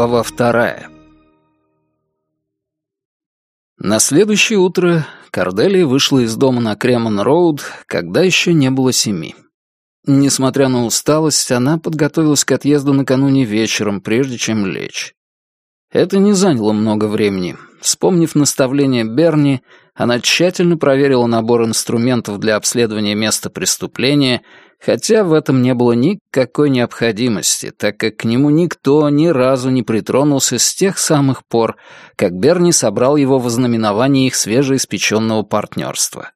Глава вторая. На следующее утро Корделия вышла из дома на Кремон-Роуд, когда еще не было семи. Несмотря на усталость, она подготовилась к отъезду накануне вечером, прежде чем лечь. Это не заняло много времени. Вспомнив наставление Берни, она тщательно проверила набор инструментов для обследования места преступления хотя в этом не было никакой необходимости, так как к нему никто ни разу не притронулся с тех самых пор, как Берни собрал его в ознаменовании их свежеиспеченного партнерства.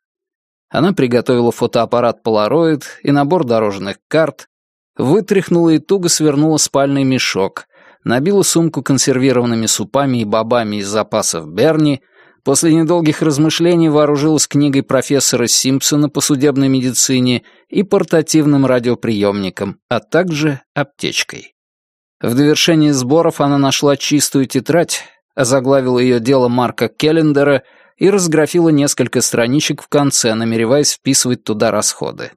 Она приготовила фотоаппарат Polaroid и набор дорожных карт, вытряхнула и туго свернула спальный мешок, набила сумку консервированными супами и бобами из запасов Берни — После недолгих размышлений вооружилась книгой профессора Симпсона по судебной медицине и портативным радиоприемником, а также аптечкой. В довершении сборов она нашла чистую тетрадь, озаглавила ее дело Марка Келлендера и разграфила несколько страничек в конце, намереваясь вписывать туда расходы.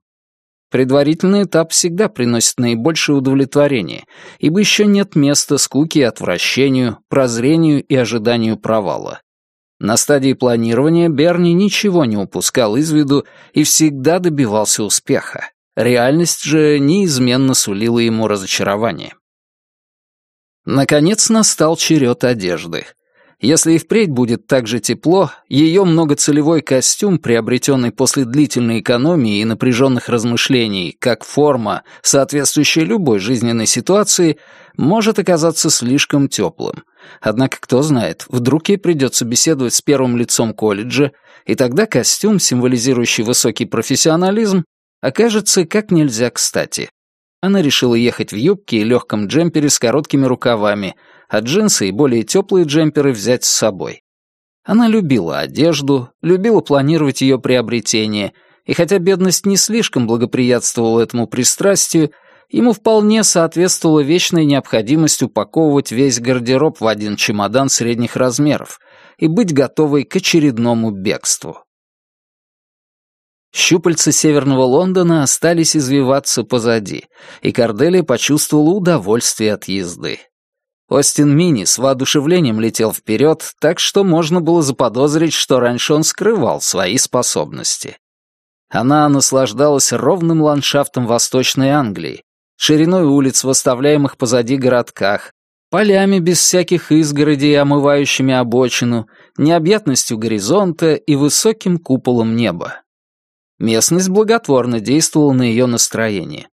Предварительный этап всегда приносит наибольшее удовлетворение, ибо еще нет места скуке и отвращению, прозрению и ожиданию провала. На стадии планирования Берни ничего не упускал из виду и всегда добивался успеха. Реальность же неизменно сулила ему разочарование. Наконец настал черед одежды. Если и впредь будет так же тепло, ее многоцелевой костюм, приобретенный после длительной экономии и напряженных размышлений, как форма, соответствующая любой жизненной ситуации, может оказаться слишком теплым. Однако, кто знает, вдруг ей придется беседовать с первым лицом колледжа, и тогда костюм, символизирующий высокий профессионализм, окажется как нельзя кстати. Она решила ехать в юбке и легком джемпере с короткими рукавами, а джинсы и более теплые джемперы взять с собой. Она любила одежду, любила планировать ее приобретение, и хотя бедность не слишком благоприятствовала этому пристрастию, ему вполне соответствовала вечная необходимость упаковывать весь гардероб в один чемодан средних размеров и быть готовой к очередному бегству. Щупальца северного Лондона остались извиваться позади, и Корделия почувствовала удовольствие от езды. Остин Мини с воодушевлением летел вперед, так что можно было заподозрить, что раньше он скрывал свои способности. Она наслаждалась ровным ландшафтом Восточной Англии, шириной улиц в оставляемых позади городках, полями без всяких изгородей, омывающими обочину, необъятностью горизонта и высоким куполом неба. Местность благотворно действовала на ее настроение.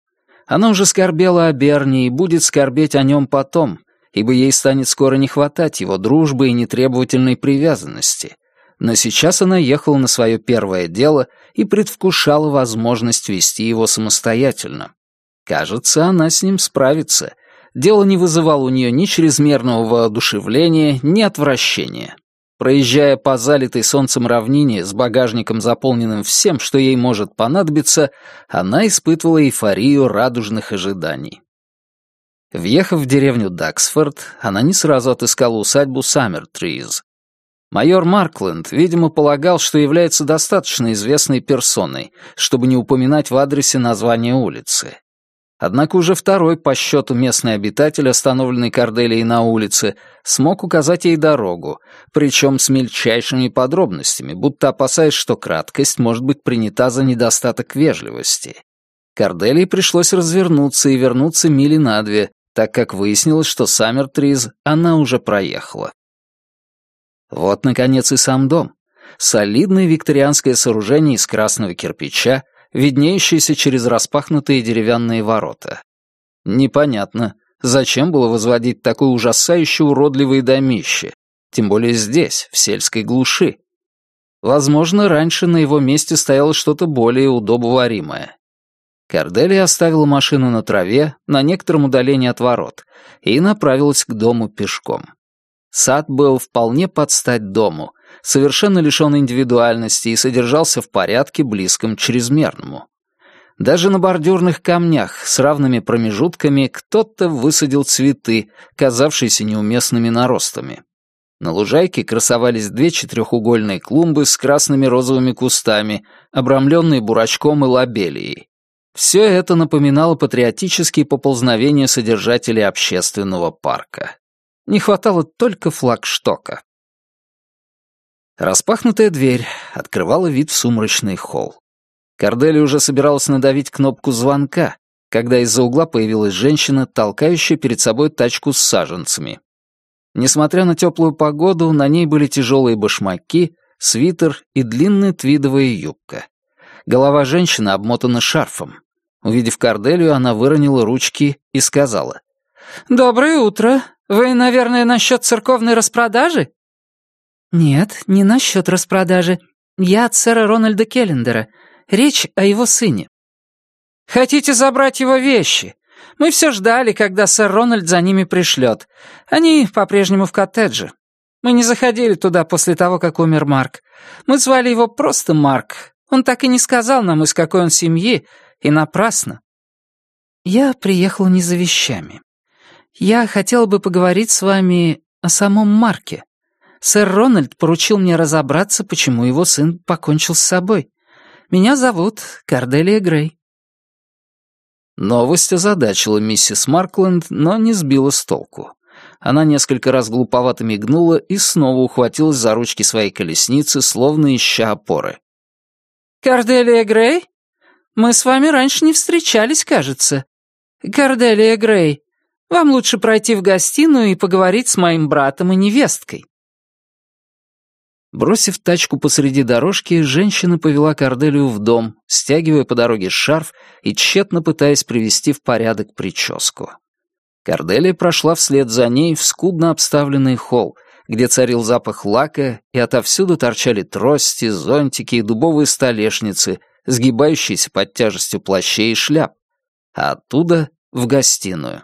Она уже скорбела о Берне и будет скорбеть о нем потом, ибо ей станет скоро не хватать его дружбы и нетребовательной привязанности. Но сейчас она ехала на свое первое дело и предвкушала возможность вести его самостоятельно. Кажется, она с ним справится. Дело не вызывало у нее ни чрезмерного воодушевления, ни отвращения. Проезжая по залитой солнцем равнине с багажником, заполненным всем, что ей может понадобиться, она испытывала эйфорию радужных ожиданий. Въехав в деревню Даксфорд, она не сразу отыскала усадьбу Саммертриз. Майор Маркленд, видимо, полагал, что является достаточно известной персоной, чтобы не упоминать в адресе название улицы. Однако уже второй по счету местный обитатель, остановленный Корделией на улице, смог указать ей дорогу, причем с мельчайшими подробностями, будто опасаясь, что краткость может быть принята за недостаток вежливости. Корделии пришлось развернуться и вернуться мили на две, так как выяснилось, что Саммертриз она уже проехала. Вот, наконец, и сам дом. Солидное викторианское сооружение из красного кирпича, виднеющиеся через распахнутые деревянные ворота. Непонятно, зачем было возводить такое ужасающе уродливое домище, тем более здесь, в сельской глуши. Возможно, раньше на его месте стояло что-то более удобоваримое. Корделия оставила машину на траве на некотором удалении от ворот и направилась к дому пешком. Сад был вполне под стать дому, совершенно лишен индивидуальности и содержался в порядке, близком к чрезмерному. Даже на бордюрных камнях с равными промежутками кто-то высадил цветы, казавшиеся неуместными наростами. На лужайке красовались две четырехугольные клумбы с красными розовыми кустами, обрамленные бурачком и лобелией. Все это напоминало патриотические поползновения содержателей общественного парка. Не хватало только флагштока. Распахнутая дверь открывала вид в сумрачный холл. Кардели уже собиралась надавить кнопку звонка, когда из-за угла появилась женщина, толкающая перед собой тачку с саженцами. Несмотря на теплую погоду, на ней были тяжелые башмаки, свитер и длинная твидовая юбка. Голова женщины обмотана шарфом. Увидев Корделию, она выронила ручки и сказала. «Доброе утро. Вы, наверное, насчет церковной распродажи?» «Нет, не насчет распродажи. Я от сэра Рональда Келлендера. Речь о его сыне». «Хотите забрать его вещи? Мы все ждали, когда сэр Рональд за ними пришлет. Они по-прежнему в коттедже. Мы не заходили туда после того, как умер Марк. Мы звали его просто Марк. Он так и не сказал нам, из какой он семьи, и напрасно. Я приехала не за вещами. Я хотела бы поговорить с вами о самом Марке. Сэр Рональд поручил мне разобраться, почему его сын покончил с собой. Меня зовут Карделия Грей. Новость озадачила миссис Маркленд, но не сбила с толку. Она несколько раз глуповато мигнула и снова ухватилась за ручки своей колесницы, словно ища опоры. «Карделия Грей? Мы с вами раньше не встречались, кажется. Карделия Грей, вам лучше пройти в гостиную и поговорить с моим братом и невесткой». Бросив тачку посреди дорожки, женщина повела Корделию в дом, стягивая по дороге шарф и тщетно пытаясь привести в порядок прическу. Корделия прошла вслед за ней в скудно обставленный холл, где царил запах лака, и отовсюду торчали трости, зонтики и дубовые столешницы, сгибающиеся под тяжестью плащей и шляп, а оттуда — в гостиную.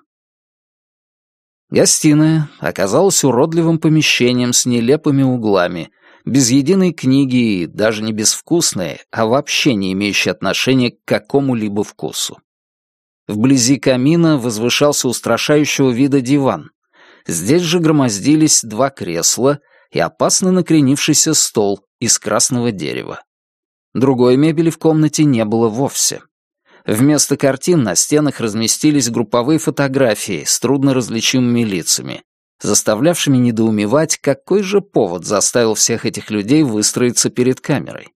Гостиная оказалась уродливым помещением с нелепыми углами, без единой книги даже не безвкусной, а вообще не имеющей отношения к какому-либо вкусу. Вблизи камина возвышался устрашающего вида диван. Здесь же громоздились два кресла и опасно накренившийся стол из красного дерева. Другой мебели в комнате не было вовсе. Вместо картин на стенах разместились групповые фотографии с трудно различимыми лицами, заставлявшими недоумевать, какой же повод заставил всех этих людей выстроиться перед камерой.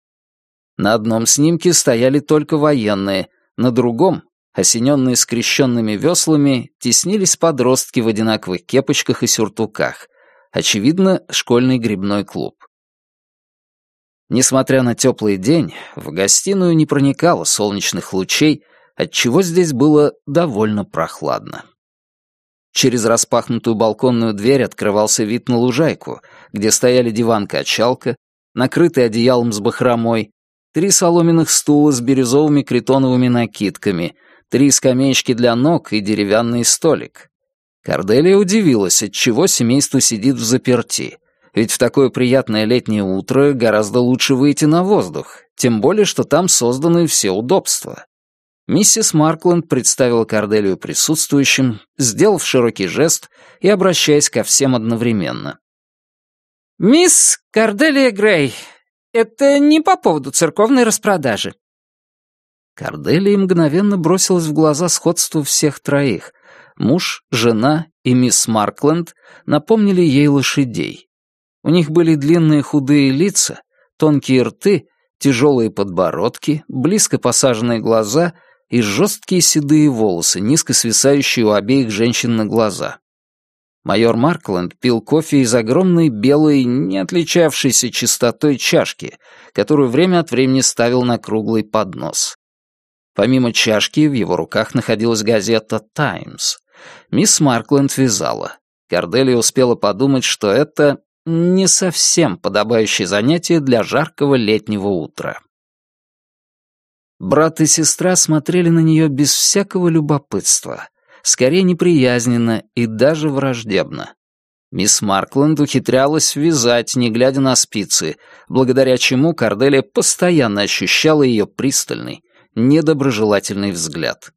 На одном снимке стояли только военные, на другом, осененные скрещенными веслами, теснились подростки в одинаковых кепочках и сюртуках. Очевидно, школьный грибной клуб. Несмотря на теплый день, в гостиную не проникало солнечных лучей, отчего здесь было довольно прохладно. Через распахнутую балконную дверь открывался вид на лужайку, где стояли диван-качалка, накрытый одеялом с бахромой, три соломенных стула с бирюзовыми критоновыми накидками, три скамеечки для ног и деревянный столик. Корделия удивилась, отчего семейство сидит в заперти, ведь в такое приятное летнее утро гораздо лучше выйти на воздух, тем более, что там созданы все удобства. Миссис Маркленд представила Корделию присутствующим, сделав широкий жест и обращаясь ко всем одновременно. «Мисс Корделия Грей, это не по поводу церковной распродажи». Корделия мгновенно бросилась в глаза сходство всех троих. Муж, жена и мисс Маркленд напомнили ей лошадей. У них были длинные худые лица, тонкие рты, тяжелые подбородки, близко посаженные глаза — и жесткие седые волосы, низко свисающие у обеих женщин на глаза. Майор Маркленд пил кофе из огромной белой, не отличавшейся чистотой чашки, которую время от времени ставил на круглый поднос. Помимо чашки в его руках находилась газета «Таймс». Мисс Маркленд вязала. Корделия успела подумать, что это не совсем подобающее занятие для жаркого летнего утра. Брат и сестра смотрели на нее без всякого любопытства, скорее неприязненно и даже враждебно. Мисс Маркленд ухитрялась вязать, не глядя на спицы, благодаря чему Корделия постоянно ощущала ее пристальный, недоброжелательный взгляд.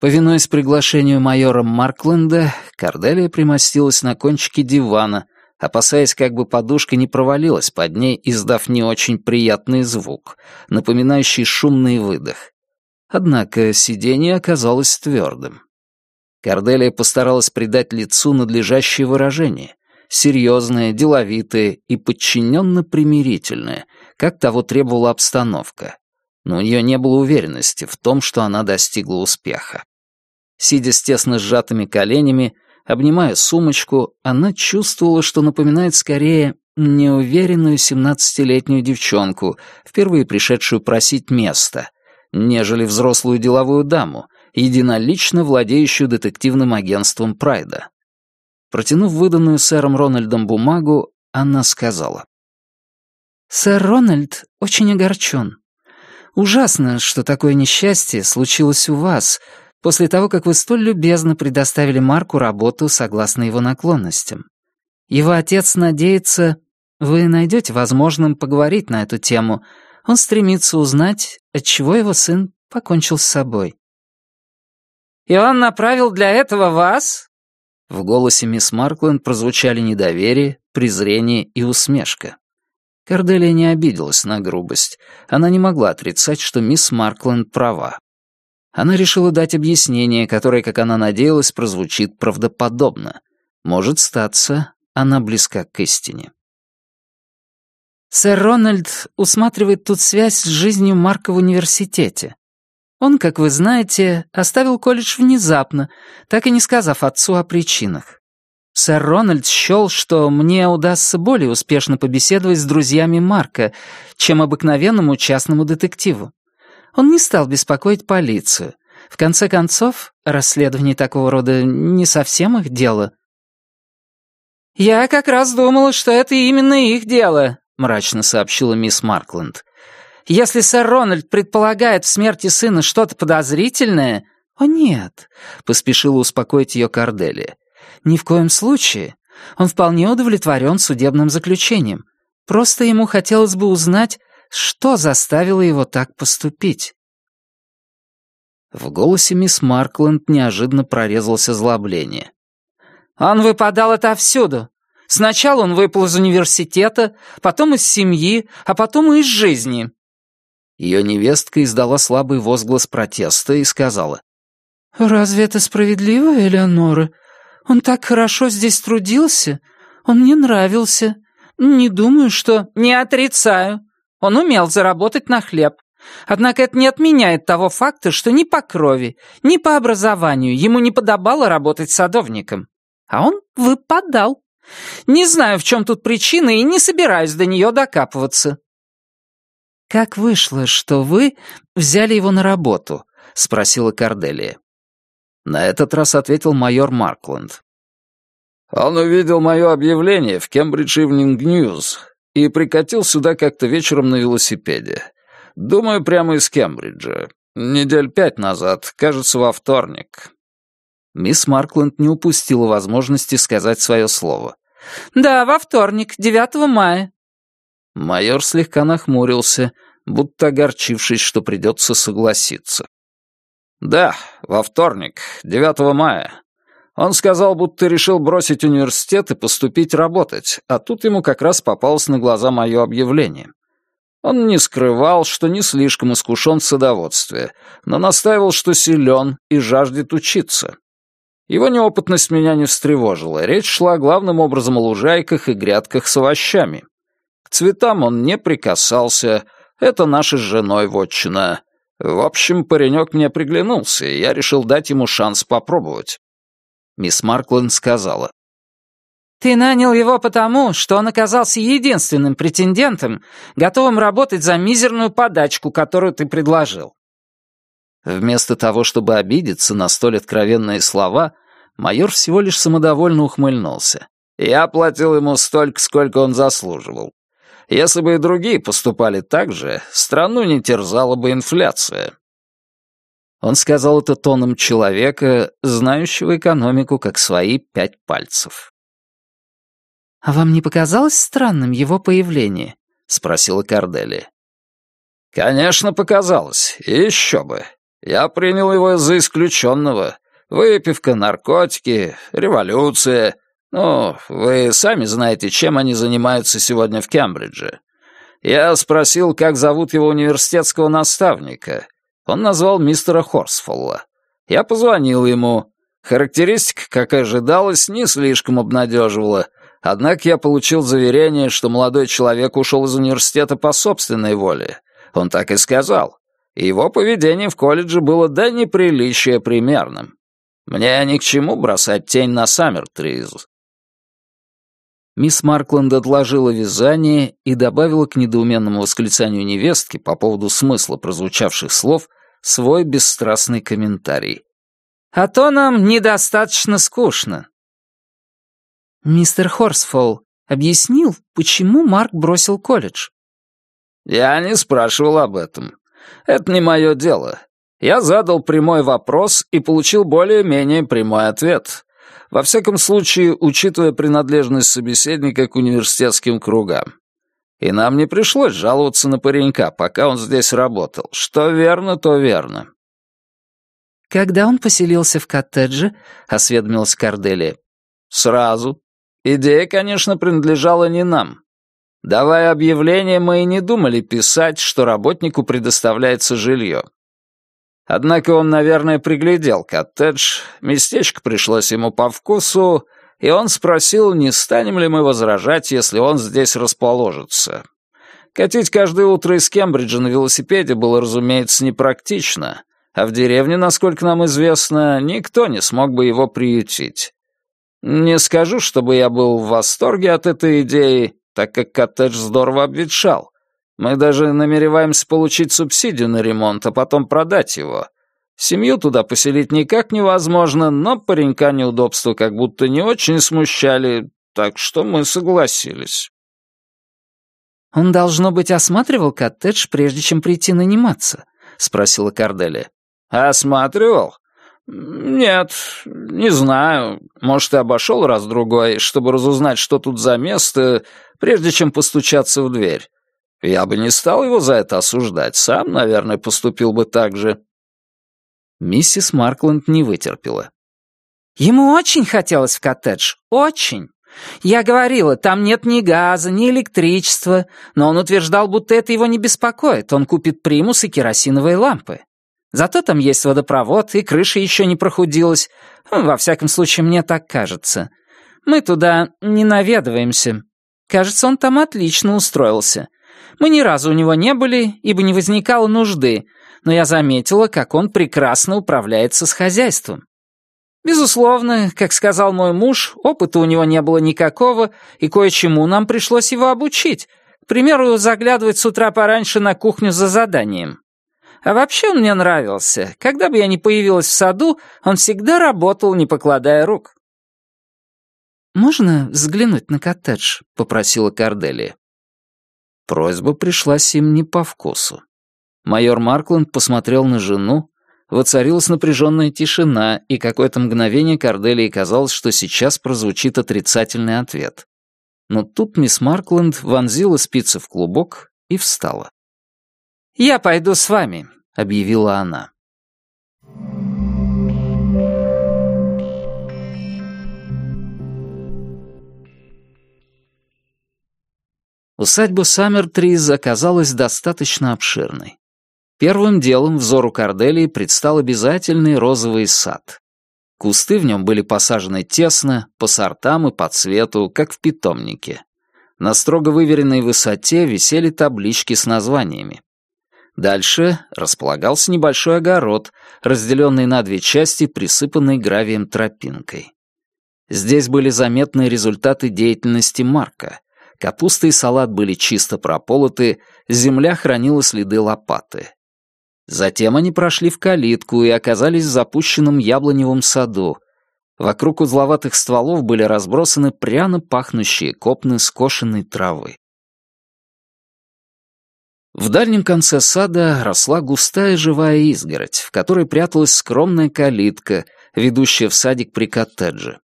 Повинуясь приглашению майора Маркленда, Корделия примостилась на кончике дивана, опасаясь, как бы подушка не провалилась под ней, издав не очень приятный звук, напоминающий шумный выдох. Однако сиденье оказалось твердым. Корделия постаралась придать лицу надлежащее выражение, серьезное, деловитое и подчиненно-примирительное, как того требовала обстановка. Но у нее не было уверенности в том, что она достигла успеха. Сидя с тесно сжатыми коленями, обнимая сумочку, она чувствовала, что напоминает скорее неуверенную семнадцатилетнюю девчонку, впервые пришедшую просить места, нежели взрослую деловую даму, единолично владеющую детективным агентством Прайда. Протянув выданную сэром Рональдом бумагу, она сказала. «Сэр Рональд очень огорчен. Ужасно, что такое несчастье случилось у вас, после того, как вы столь любезно предоставили Марку работу согласно его наклонностям. Его отец надеется, вы найдете возможным поговорить на эту тему. Он стремится узнать, отчего его сын покончил с собой. «И он направил для этого вас?» В голосе мисс Маркленд прозвучали недоверие, презрение и усмешка. Корделия не обиделась на грубость. Она не могла отрицать, что мисс Маркленд права. Она решила дать объяснение, которое, как она надеялась, прозвучит правдоподобно. Может статься, она близка к истине. Сэр Рональд усматривает тут связь с жизнью Марка в университете. Он, как вы знаете, оставил колледж внезапно, так и не сказав отцу о причинах. Сэр Рональд счел, что мне удастся более успешно побеседовать с друзьями Марка, чем обыкновенному частному детективу. Он не стал беспокоить полицию. В конце концов, расследование такого рода не совсем их дело. «Я как раз думала, что это именно их дело», — мрачно сообщила мисс Маркленд. «Если сэр Рональд предполагает в смерти сына что-то подозрительное...» «О, нет», — поспешила успокоить ее Корделия. Ни в коем случае. Он вполне удовлетворен судебным заключением. Просто ему хотелось бы узнать, что заставило его так поступить. В голосе мисс Маркленд неожиданно прорезалось озлобление. «Он выпадал отовсюду. Сначала он выпал из университета, потом из семьи, а потом и из жизни». Ее невестка издала слабый возглас протеста и сказала. «Разве это справедливо, Элеонора? Он так хорошо здесь трудился. Он мне нравился. Не думаю, что...» «Не отрицаю. Он умел заработать на хлеб. Однако это не отменяет того факта, что ни по крови, ни по образованию ему не подобало работать садовником. А он выпадал. Не знаю, в чем тут причина, и не собираюсь до нее докапываться». «Как вышло, что вы взяли его на работу?» — спросила Корделия. На этот раз ответил майор Маркленд. «Он увидел мое объявление в Кембридж Ивнинг Ньюз и прикатил сюда как-то вечером на велосипеде. Думаю, прямо из Кембриджа. Недель пять назад, кажется, во вторник». Мисс Маркленд не упустила возможности сказать свое слово. «Да, во вторник, 9 мая». Майор слегка нахмурился, будто огорчившись, что придется согласиться. «Да, во вторник, 9 мая. Он сказал, будто решил бросить университет и поступить работать, а тут ему как раз попалось на глаза мое объявление. Он не скрывал, что не слишком искушен в садоводстве, но настаивал, что силен и жаждет учиться. Его неопытность меня не встревожила, речь шла главным образом о лужайках и грядках с овощами. К цветам он не прикасался, это наша с женой вотчина. В общем, паренек мне приглянулся, и я решил дать ему шанс попробовать. Мисс Маркленд сказала. «Ты нанял его потому, что он оказался единственным претендентом, готовым работать за мизерную подачку, которую ты предложил». Вместо того, чтобы обидеться на столь откровенные слова, майор всего лишь самодовольно ухмыльнулся. «Я платил ему столько, сколько он заслуживал. Если бы и другие поступали так же, страну не терзала бы инфляция. Он сказал это тоном человека, знающего экономику как свои пять пальцев. «А вам не показалось странным его появление?» — спросила Корделия. «Конечно, показалось. еще бы. Я принял его за исключенного. Выпивка, наркотики, революция. «Ну, вы сами знаете, чем они занимаются сегодня в Кембридже. Я спросил, как зовут его университетского наставника. Он назвал мистера Хорсфолла. Я позвонил ему. Характеристика, как ожидалось, не слишком обнадеживала, однако я получил заверение, что молодой человек ушел из университета по собственной воле. Он так и сказал. И его поведение в колледже было до неприличия примерным. Мне ни к чему бросать тень на Саммертриз. Мисс Маркленд отложила вязание и добавила к недоуменному восклицанию невестки по поводу смысла прозвучавших слов свой бесстрастный комментарий. «А то нам недостаточно скучно». «Мистер Хорсфолл объяснил, почему Марк бросил колледж?» «Я не спрашивал об этом. Это не мое дело. Я задал прямой вопрос и получил более-менее прямой ответ. Во всяком случае, учитывая принадлежность собеседника к университетским кругам. И нам не пришлось жаловаться на паренька, пока он здесь работал. Что верно, то верно. «Когда он поселился в коттедже?» — осведомилась Корделия. «Сразу. Идея, конечно, принадлежала не нам. Давая объявление, мы и не думали писать, что работнику предоставляется жилье. Однако он, наверное, приглядел коттедж, местечко пришлось ему по вкусу, и он спросил, не станем ли мы возражать, если он здесь расположится. Катить каждое утро из Кембриджа на велосипеде было, разумеется, непрактично, а в деревне, насколько нам известно, никто не смог бы его приютить. Не скажу, чтобы я был в восторге от этой идеи, так как коттедж здорово обветшал. Мы даже намереваемся получить субсидию на ремонт, а потом продать его. Семью туда поселить никак невозможно, но паренька неудобства как будто не очень смущали, так что мы согласились. «Он, должно быть, осматривал коттедж, прежде чем прийти наниматься?» — спросила Корделия. «Осматривал? Нет, не знаю. Может, и обошел раз-другой, чтобы разузнать, что тут за место, прежде чем постучаться в дверь. Я бы не стал его за это осуждать, сам, наверное, поступил бы так же». Миссис Маркленд не вытерпела. «Ему очень хотелось в коттедж, очень. Я говорила, там нет ни газа, ни электричества, но он утверждал, будто это его не беспокоит, он купит примус и керосиновые лампы. Зато там есть водопровод, и крыша еще не прохудилась. Во всяком случае, мне так кажется. Мы туда не наведываемся. Кажется, он там отлично устроился. Мы ни разу у него не были, ибо не возникало нужды, но я заметила, как он прекрасно управляется с хозяйством. Безусловно, как сказал мой муж, опыта у него не было никакого, и кое-чему нам пришлось его обучить. К примеру, заглядывать с утра пораньше на кухню за заданием. А вообще он мне нравился. Когда бы я ни появилась в саду, он всегда работал, не покладая рук. «Можно взглянуть на коттедж?» — попросила Корделия. Просьба пришлась им не по вкусу. Майор Маркленд посмотрел на жену, воцарилась напряженная тишина, и какое-то мгновение Корделии казалось, что сейчас прозвучит отрицательный ответ. Но тут мисс Маркленд вонзила спицы в клубок и встала. «Я пойду с вами», — объявила она. Усадьба Саммертриз оказалась достаточно обширной. Первым делом взору Корделии предстал обязательный розовый сад. Кусты в нем были посажены тесно, по сортам и по цвету, как в питомнике. На строго выверенной высоте висели таблички с названиями. Дальше располагался небольшой огород, разделенный на две части, присыпанный гравием тропинкой. Здесь были заметны результаты деятельности Марка. Капуста и салат были чисто прополоты, земля хранила следы лопаты. Затем они прошли в калитку и оказались в запущенном яблоневом саду. Вокруг узловатых стволов были разбросаны пряно пахнущие копны скошенной травы. В дальнем конце сада росла густая живая изгородь, в которой пряталась скромная калитка, ведущая в садик при коттедже.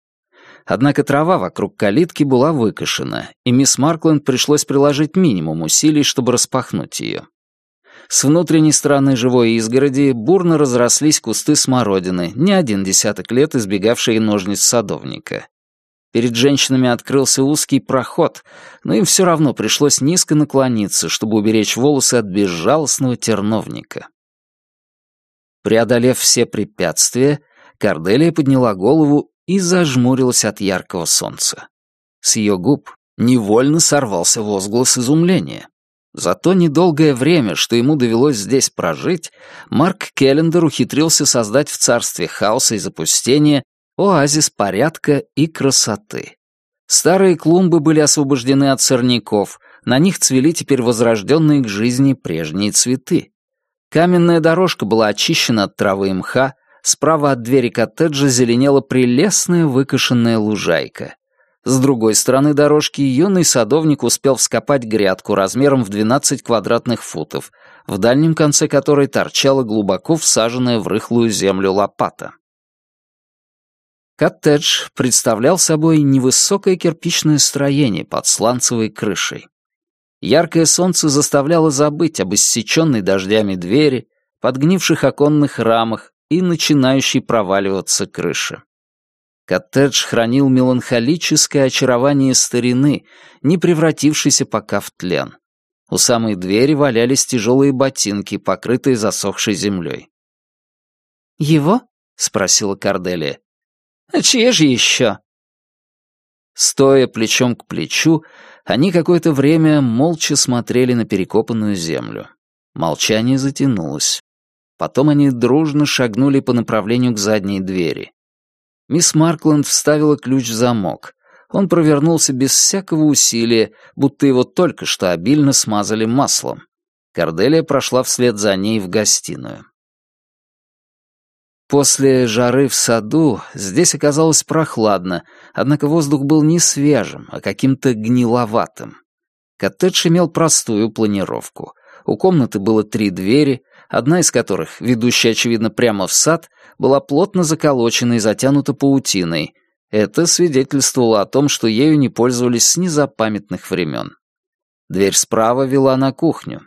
Однако трава вокруг калитки была выкошена, и мисс Маркленд пришлось приложить минимум усилий, чтобы распахнуть ее. С внутренней стороны живой изгороди бурно разрослись кусты смородины, не один десяток лет избегавшие ножниц садовника. Перед женщинами открылся узкий проход, но им все равно пришлось низко наклониться, чтобы уберечь волосы от безжалостного терновника. Преодолев все препятствия, Корделия подняла голову и зажмурилась от яркого солнца. С ее губ невольно сорвался возглас изумления. За то недолгое время, что ему довелось здесь прожить, Марк Келлендер ухитрился создать в царстве хаоса и запустения оазис порядка и красоты. Старые клумбы были освобождены от сорняков, на них цвели теперь возрожденные к жизни прежние цветы. Каменная дорожка была очищена от травы и мха, справа от двери коттеджа зеленела прелестная выкошенная лужайка. С другой стороны дорожки юный садовник успел вскопать грядку размером в 12 квадратных футов, в дальнем конце которой торчала глубоко всаженная в рыхлую землю лопата. Коттедж представлял собой невысокое кирпичное строение под сланцевой крышей. Яркое солнце заставляло забыть об иссеченной дождями двери, подгнивших оконных рамах и начинающей проваливаться крыше. Коттедж хранил меланхолическое очарование старины, не превратившейся пока в тлен. У самой двери валялись тяжелые ботинки, покрытые засохшей землей. «Его?» — спросила Корделия. А чьи же еще?» Стоя плечом к плечу, они какое-то время молча смотрели на перекопанную землю. Молчание затянулось. Потом они дружно шагнули по направлению к задней двери. Мисс Маркленд вставила ключ в замок. Он провернулся без всякого усилия, будто его только что обильно смазали маслом. Корделия прошла вслед за ней в гостиную. После жары в саду здесь оказалось прохладно, однако воздух был не свежим, а каким-то гниловатым. Коттедж имел простую планировку. У комнаты было три двери, одна из которых, ведущая, очевидно, прямо в сад, была плотно заколочена и затянута паутиной. Это свидетельствовало о том, что ею не пользовались с незапамятных времен. Дверь справа вела на кухню.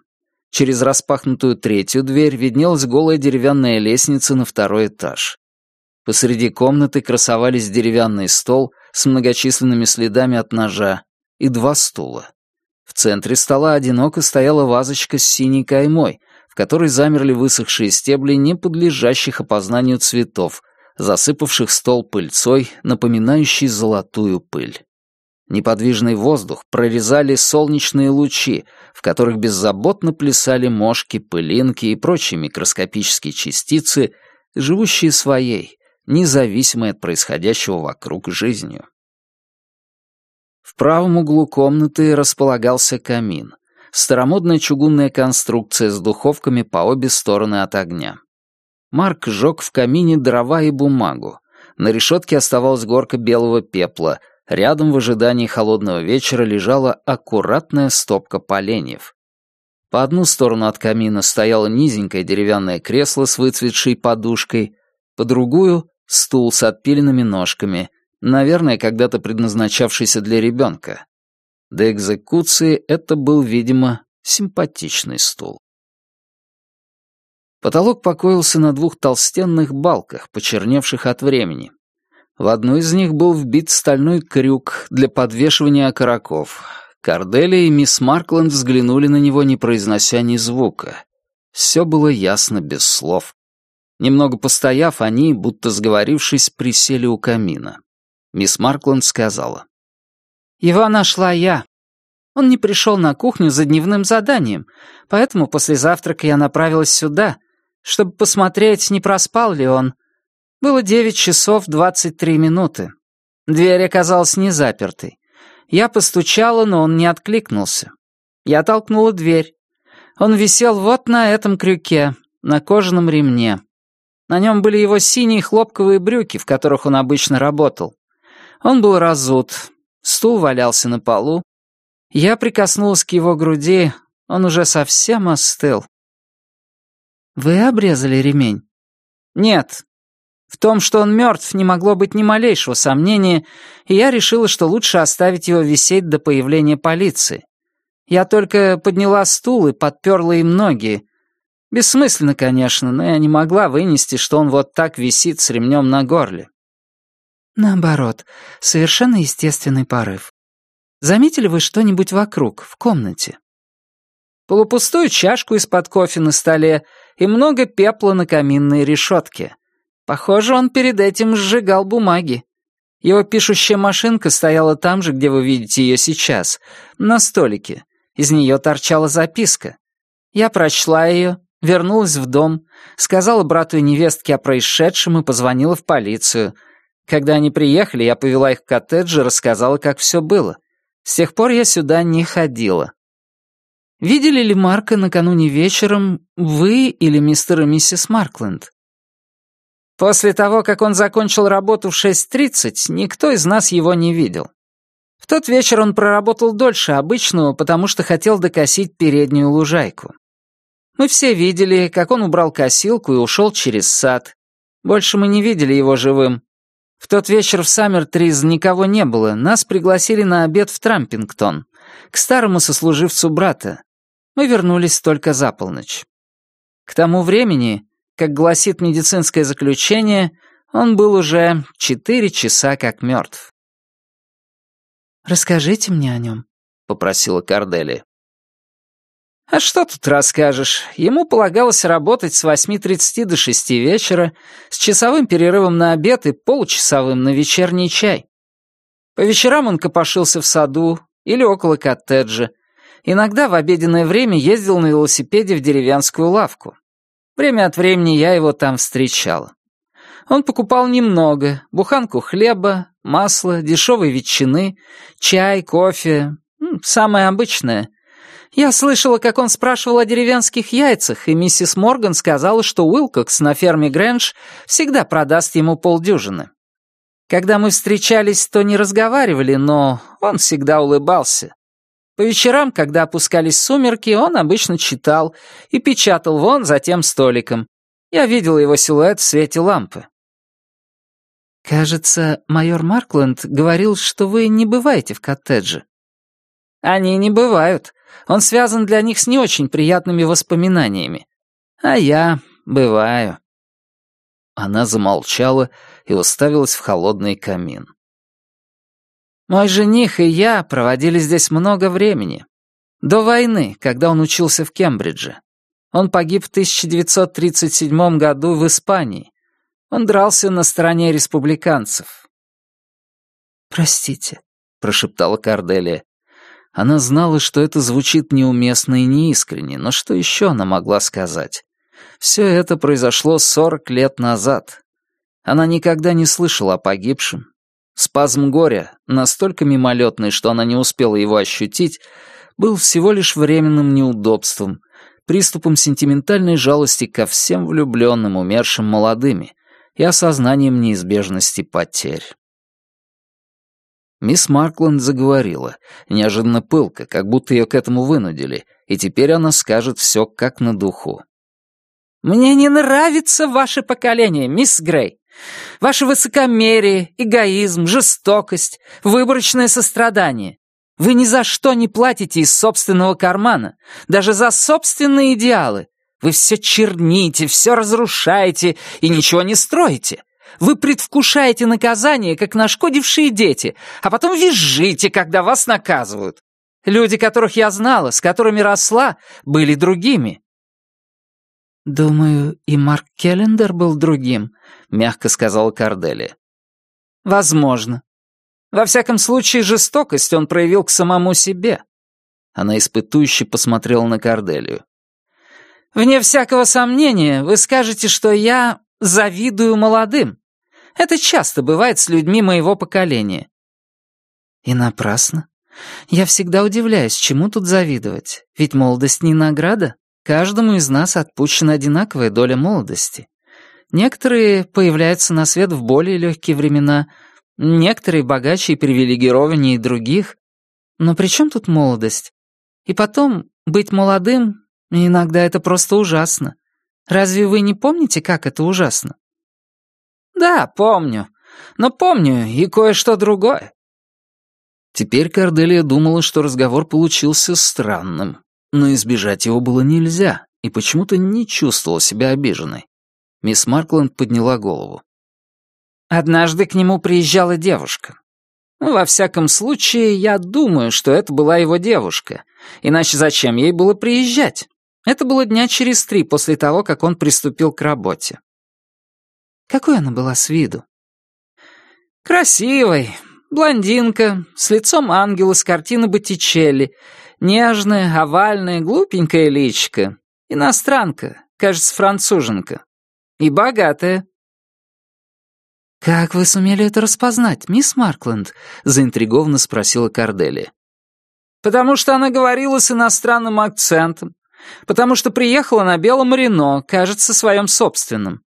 Через распахнутую третью дверь виднелась голая деревянная лестница на второй этаж. Посреди комнаты красовались деревянный стол с многочисленными следами от ножа и два стула. В центре стола одиноко стояла вазочка с синей каймой, которой замерли высохшие стебли не подлежащих опознанию цветов, засыпавших стол пыльцой, напоминающей золотую пыль. Неподвижный воздух прорезали солнечные лучи, в которых беззаботно плясали мошки, пылинки и прочие микроскопические частицы, живущие своей, независимой от происходящего вокруг жизнью. В правом углу комнаты располагался камин. Старомодная чугунная конструкция с духовками по обе стороны от огня. Марк сжег в камине дрова и бумагу. На решетке оставалась горка белого пепла, Рядом в ожидании холодного вечера лежала аккуратная стопка поленьев. По одну сторону от камина стояло низенькое деревянное кресло с выцветшей подушкой, по другую — стул с отпиленными ножками, наверное, когда-то предназначавшийся для ребенка. До экзекуции это был, видимо, симпатичный стул. Потолок покоился на двух толстенных балках, почерневших от времени. В одну из них был вбит стальной крюк для подвешивания окороков. Корделия и мисс Маркленд взглянули на него, не произнося ни звука. Все было ясно без слов. Немного постояв, они, будто сговорившись, присели у камина. Мисс Маркленд сказала. «Его нашла я. Он не пришел на кухню за дневным заданием, поэтому после завтрака я направилась сюда, чтобы посмотреть, не проспал ли он, было девять часов двадцать три минуты. Дверь оказалась не запертой. Я постучала, но он не откликнулся. Я толкнула дверь. Он висел вот на этом крюке, на кожаном ремне. На нем были его синие хлопковые брюки, в которых он обычно работал. Он был разут, стул валялся на полу. Я прикоснулась к его груди, он уже совсем остыл. «Вы обрезали ремень?» «Нет, в том, что он мертв, не могло быть ни малейшего сомнения, и я решила, что лучше оставить его висеть до появления полиции. Я только подняла стул и подперла им ноги. Бессмысленно, конечно, но я не могла вынести, что он вот так висит с ремнем на горле. Наоборот, совершенно естественный порыв. Заметили вы что-нибудь вокруг, в комнате? Полупустую чашку из-под кофе на столе и много пепла на каминной решетке. Похоже, он перед этим сжигал бумаги. Его пишущая машинка стояла там же, где вы видите ее сейчас, на столике. Из нее торчала записка. Я прочла ее, вернулась в дом, сказала брату и невестке о происшедшем и позвонила в полицию. Когда они приехали, я повела их в коттедж и рассказала, как все было. С тех пор я сюда не ходила. Видели ли Марка накануне вечером вы или мистер и миссис Маркленд? После того, как он закончил работу в 6.30, никто из нас его не видел. В тот вечер он проработал дольше обычного, потому что хотел докосить переднюю лужайку. Мы все видели, как он убрал косилку и ушел через сад. Больше мы не видели его живым. В тот вечер в Саммертриз никого не было, нас пригласили на обед в Трампингтон, к старому сослуживцу брата, мы вернулись только за полночь. К тому времени, как гласит медицинское заключение, он был уже четыре часа как мертв. «Расскажите мне о нем», — попросила Кардели. «А что тут расскажешь? Ему полагалось работать с 8.30 до 6 вечера, с часовым перерывом на обед и получасовым на вечерний чай. По вечерам он копошился в саду или около коттеджа, Иногда в обеденное время ездил на велосипеде в деревенскую лавку. Время от времени я его там встречала. Он покупал немного, буханку хлеба, масла, дешевой ветчины, чай, кофе, самое обычное. Я слышала, как он спрашивал о деревенских яйцах, и миссис Морган сказала, что Уилкокс на ферме Грэндж всегда продаст ему полдюжины. Когда мы встречались, то не разговаривали, но он всегда улыбался. По вечерам, когда опускались сумерки, он обычно читал и печатал вон за тем столиком. Я видел его силуэт в свете лампы. «Кажется, майор Маркленд говорил, что вы не бываете в коттедже». «Они не бывают. Он связан для них с не очень приятными воспоминаниями. А я бываю». Она замолчала и уставилась в холодный камин. Мой жених и я проводили здесь много времени. До войны, когда он учился в Кембридже. Он погиб в 1937 году в Испании. Он дрался на стороне республиканцев. «Простите», — прошептала Карделия. Она знала, что это звучит неуместно и неискренне, но что еще она могла сказать? Все это произошло сорок лет назад. Она никогда не слышала о погибшем, Спазм горя, настолько мимолетный, что она не успела его ощутить, был всего лишь временным неудобством, приступом сентиментальной жалости ко всем влюбленным, умершим молодыми и осознанием неизбежности потерь. Мисс Маркленд заговорила, неожиданно пылко, как будто ее к этому вынудили, и теперь она скажет все как на духу. «Мне не нравится ваше поколение, мисс Грей. Ваше высокомерие, эгоизм, жестокость, выборочное сострадание. Вы ни за что не платите из собственного кармана, даже за собственные идеалы. Вы все черните, все разрушаете и ничего не строите. Вы предвкушаете наказание, как нашкодившие дети, а потом визжите, когда вас наказывают. Люди, которых я знала, с которыми росла, были другими. «Думаю, и Марк Келлендер был другим», — мягко сказала Кардели. «Возможно. Во всяком случае, жестокость он проявил к самому себе». Она испытующе посмотрела на Корделию. «Вне всякого сомнения, вы скажете, что я завидую молодым. Это часто бывает с людьми моего поколения». «И напрасно. Я всегда удивляюсь, чему тут завидовать, ведь молодость не награда». Каждому из нас отпущена одинаковая доля молодости. Некоторые появляются на свет в более легкие времена, некоторые богаче и привилегированнее других. Но при чем тут молодость? И потом, быть молодым, иногда это просто ужасно. Разве вы не помните, как это ужасно? Да, помню. Но помню и кое-что другое. Теперь Корделия думала, что разговор получился странным но избежать его было нельзя, и почему-то не чувствовала себя обиженной. Мисс Маркленд подняла голову. «Однажды к нему приезжала девушка. Ну, во всяком случае, я думаю, что это была его девушка. Иначе зачем ей было приезжать? Это было дня через три после того, как он приступил к работе. Какой она была с виду?» «Красивой. Блондинка, с лицом ангела с картины Боттичелли. Нежная, овальная, глупенькая личка. Иностранка, кажется, француженка. И богатая». «Как вы сумели это распознать, мисс Маркленд?» — заинтригованно спросила Корделия. «Потому что она говорила с иностранным акцентом. Потому что приехала на белом Рено, кажется, своем собственном.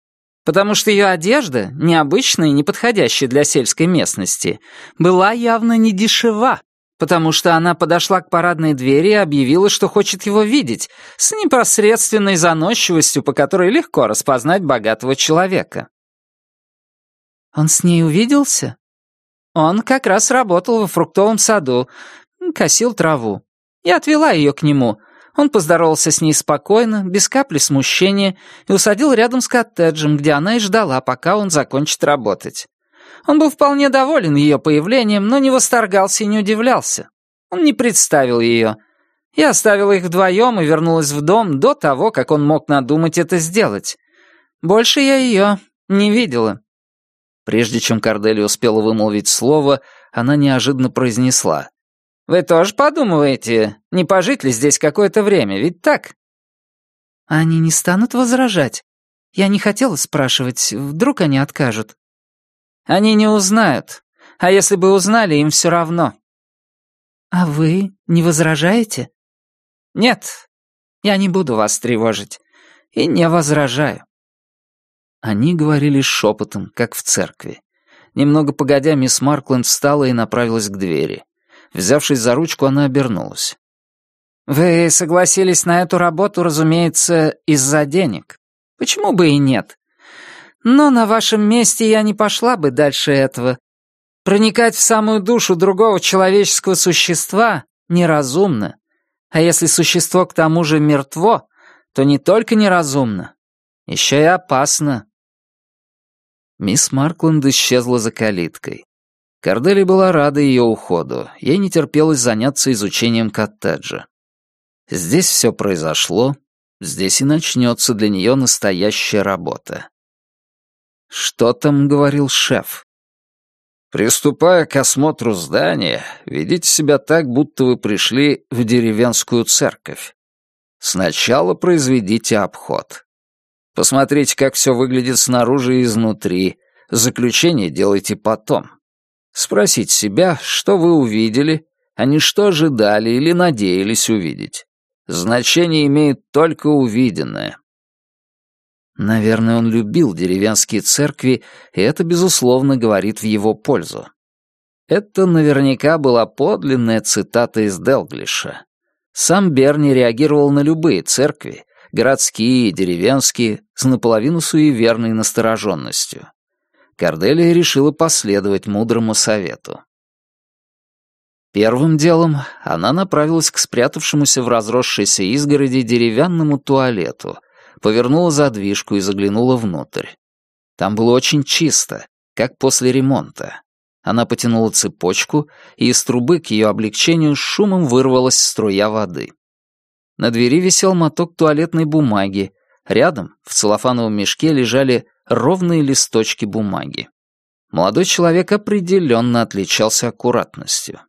Потому что ее одежда, необычная и неподходящая для сельской местности, была явно не дешева. Потому что она подошла к парадной двери и объявила, что хочет его видеть, с непосредственной заносчивостью, по которой легко распознать богатого человека. Он с ней увиделся? Он как раз работал во фруктовом саду, косил траву. Я отвела ее к нему. Он поздоровался с ней спокойно, без капли смущения, и усадил рядом с коттеджем, где она и ждала, пока он закончит работать. Он был вполне доволен ее появлением, но не восторгался и не удивлялся. Он не представил ее. Я оставила их вдвоем и вернулась в дом до того, как он мог надумать это сделать. Больше я ее не видела. Прежде чем Кордели успела вымолвить слово, она неожиданно произнесла. «Вы тоже подумываете, не пожить ли здесь какое-то время, ведь так?» «Они не станут возражать. Я не хотела спрашивать, вдруг они откажут». «Они не узнают. А если бы узнали, им все равно». «А вы не возражаете?» «Нет, я не буду вас тревожить. И не возражаю». Они говорили шепотом, как в церкви. Немного погодя, мисс Маркленд встала и направилась к двери. Взявшись за ручку, она обернулась. «Вы согласились на эту работу, разумеется, из-за денег. Почему бы и нет? Но на вашем месте я не пошла бы дальше этого. Проникать в самую душу другого человеческого существа неразумно. А если существо к тому же мертво, то не только неразумно, еще и опасно. Мисс Маркленд исчезла за калиткой. Кардели была рада ее уходу, ей не терпелось заняться изучением коттеджа. Здесь все произошло, здесь и начнется для нее настоящая работа. «Что там?» — говорил шеф. «Приступая к осмотру здания, ведите себя так, будто вы пришли в деревенскую церковь. Сначала произведите обход. Посмотрите, как все выглядит снаружи и изнутри. Заключение делайте потом. Спросите себя, что вы увидели, а не что ожидали или надеялись увидеть. Значение имеет только увиденное. Наверное, он любил деревенские церкви, и это, безусловно, говорит в его пользу. Это наверняка была подлинная цитата из Делглиша. Сам Берни реагировал на любые церкви, городские и деревенские, с наполовину суеверной настороженностью. Корделия решила последовать мудрому совету. Первым делом она направилась к спрятавшемуся в разросшейся изгороди деревянному туалету, повернула задвижку и заглянула внутрь. Там было очень чисто, как после ремонта. Она потянула цепочку, и из трубы к ее облегчению с шумом вырвалась струя воды. На двери висел моток туалетной бумаги. Рядом, в целлофановом мешке, лежали ровные листочки бумаги. Молодой человек определенно отличался аккуратностью.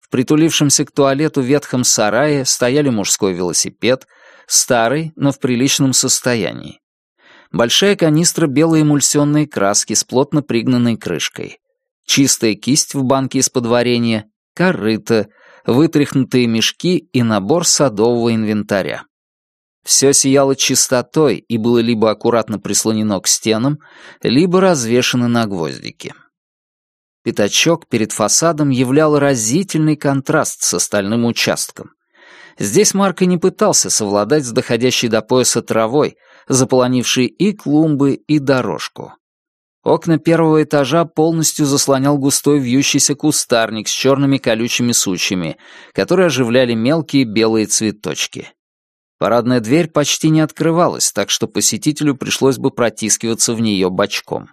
В притулившемся к туалету ветхом сарае стояли мужской велосипед, старый, но в приличном состоянии. Большая канистра белой эмульсионной краски с плотно пригнанной крышкой. Чистая кисть в банке из-под варенья, корыто, вытряхнутые мешки и набор садового инвентаря. Все сияло чистотой и было либо аккуратно прислонено к стенам, либо развешено на гвоздики. Пятачок перед фасадом являл разительный контраст с остальным участком. Здесь Марко не пытался совладать с доходящей до пояса травой, заполонившей и клумбы, и дорожку. Окна первого этажа полностью заслонял густой вьющийся кустарник с черными колючими сучьями, которые оживляли мелкие белые цветочки. Парадная дверь почти не открывалась, так что посетителю пришлось бы протискиваться в нее бочком.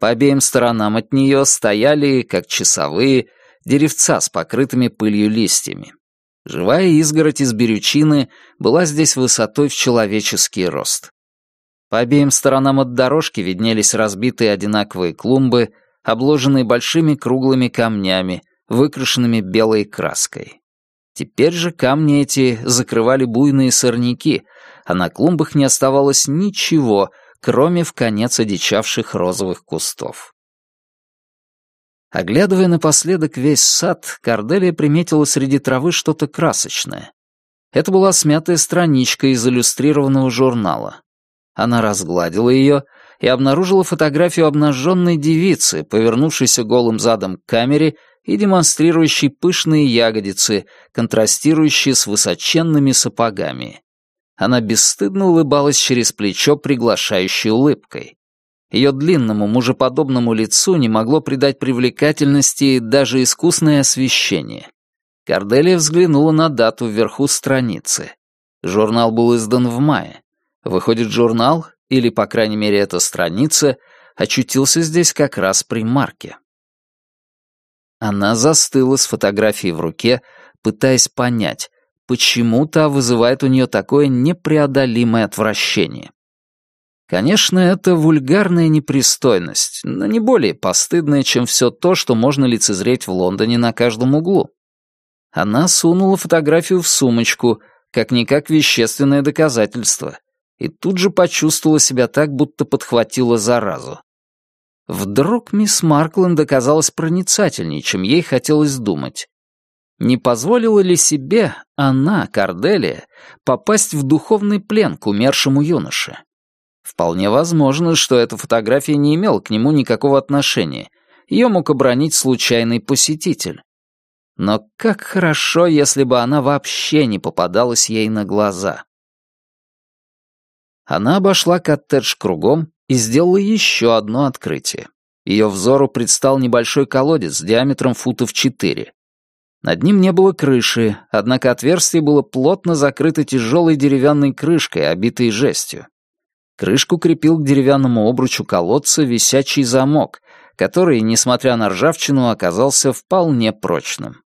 По обеим сторонам от нее стояли, как часовые, деревца с покрытыми пылью листьями. Живая изгородь из берючины была здесь высотой в человеческий рост. По обеим сторонам от дорожки виднелись разбитые одинаковые клумбы, обложенные большими круглыми камнями, выкрашенными белой краской. Теперь же камни эти закрывали буйные сорняки, а на клумбах не оставалось ничего, кроме в конец одичавших розовых кустов. Оглядывая напоследок весь сад, Корделия приметила среди травы что-то красочное. Это была смятая страничка из иллюстрированного журнала. Она разгладила ее и обнаружила фотографию обнаженной девицы, повернувшейся голым задом к камере и демонстрирующей пышные ягодицы, контрастирующие с высоченными сапогами. Она бесстыдно улыбалась через плечо приглашающей улыбкой. Ее длинному мужеподобному лицу не могло придать привлекательности даже искусное освещение. Корделия взглянула на дату вверху страницы. Журнал был издан в мае. Выходит, журнал, или, по крайней мере, эта страница, очутился здесь как раз при марке. Она застыла с фотографией в руке, пытаясь понять, почему та вызывает у нее такое непреодолимое отвращение. Конечно, это вульгарная непристойность, но не более постыдная, чем все то, что можно лицезреть в Лондоне на каждом углу. Она сунула фотографию в сумочку, как-никак вещественное доказательство, и тут же почувствовала себя так, будто подхватила заразу. Вдруг мисс Маркленд оказалась проницательнее, чем ей хотелось думать. Не позволила ли себе она, Корделия, попасть в духовный плен к умершему юноше? Вполне возможно, что эта фотография не имела к нему никакого отношения. Ее мог обронить случайный посетитель. Но как хорошо, если бы она вообще не попадалась ей на глаза. Она обошла коттедж кругом и сделала еще одно открытие. Ее взору предстал небольшой колодец диаметром футов четыре. Над ним не было крыши, однако отверстие было плотно закрыто тяжелой деревянной крышкой, обитой жестью. Крышку крепил к деревянному обручу колодца висячий замок, который, несмотря на ржавчину, оказался вполне прочным.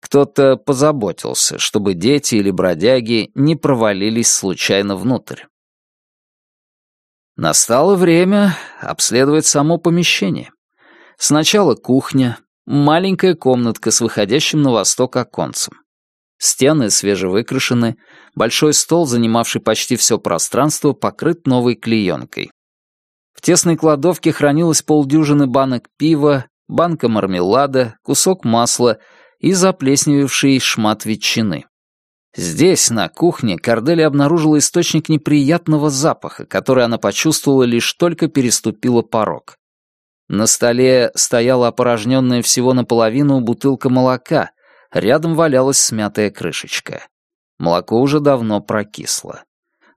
Кто-то позаботился, чтобы дети или бродяги не провалились случайно внутрь. Настало время обследовать само помещение. Сначала кухня, маленькая комнатка с выходящим на восток оконцем. Стены свежевыкрашены, большой стол, занимавший почти все пространство, покрыт новой клеенкой. В тесной кладовке хранилось полдюжины банок пива, банка мармелада, кусок масла и заплесневевший шмат ветчины. Здесь, на кухне, Кордели обнаружила источник неприятного запаха, который она почувствовала лишь только переступила порог. На столе стояла опорожненная всего наполовину бутылка молока, Рядом валялась смятая крышечка. Молоко уже давно прокисло.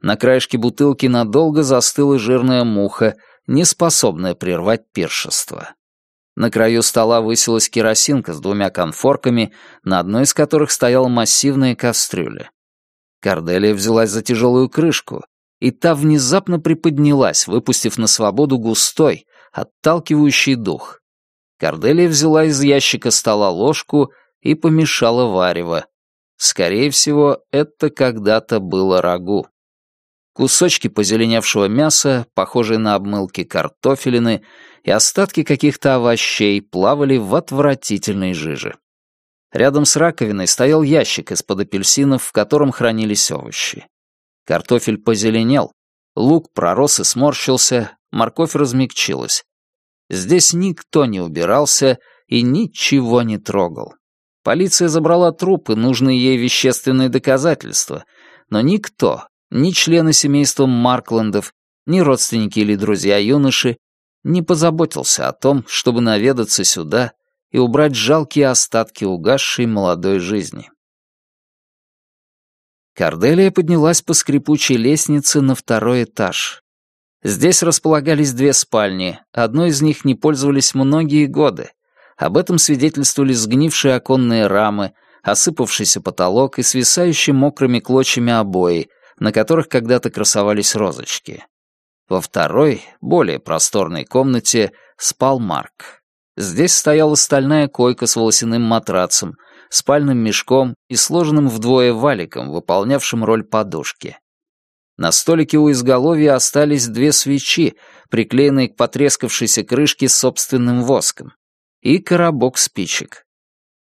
На краешке бутылки надолго застыла жирная муха, не способная прервать пиршество. На краю стола высилась керосинка с двумя конфорками, на одной из которых стояла массивная кастрюля. Корделия взялась за тяжелую крышку, и та внезапно приподнялась, выпустив на свободу густой, отталкивающий дух. Корделия взяла из ящика стола ложку и помешала варево. Скорее всего, это когда-то было рагу. Кусочки позеленевшего мяса, похожие на обмылки картофелины, и остатки каких-то овощей плавали в отвратительной жиже. Рядом с раковиной стоял ящик из-под апельсинов, в котором хранились овощи. Картофель позеленел, лук пророс и сморщился, морковь размягчилась. Здесь никто не убирался и ничего не трогал. Полиция забрала трупы, нужные ей вещественные доказательства, но никто, ни члены семейства Марклендов, ни родственники или друзья юноши, не позаботился о том, чтобы наведаться сюда и убрать жалкие остатки угасшей молодой жизни. Корделия поднялась по скрипучей лестнице на второй этаж. Здесь располагались две спальни, одной из них не пользовались многие годы, об этом свидетельствовали сгнившие оконные рамы, осыпавшийся потолок и свисающие мокрыми клочьями обои, на которых когда-то красовались розочки. Во второй, более просторной комнате спал Марк. Здесь стояла стальная койка с волосяным матрацем, спальным мешком и сложенным вдвое валиком, выполнявшим роль подушки. На столике у изголовья остались две свечи, приклеенные к потрескавшейся крышке собственным воском, и коробок спичек.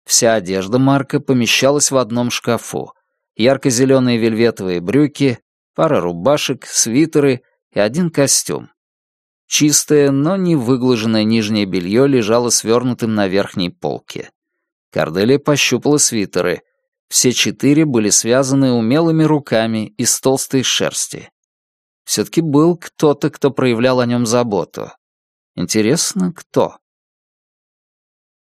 Вся одежда Марка помещалась в одном шкафу. Ярко-зеленые вельветовые брюки, пара рубашек, свитеры и один костюм. Чистое, но не выглаженное нижнее белье лежало свернутым на верхней полке. Корделия пощупала свитеры. Все четыре были связаны умелыми руками из толстой шерсти. Все-таки был кто-то, кто проявлял о нем заботу. Интересно, кто?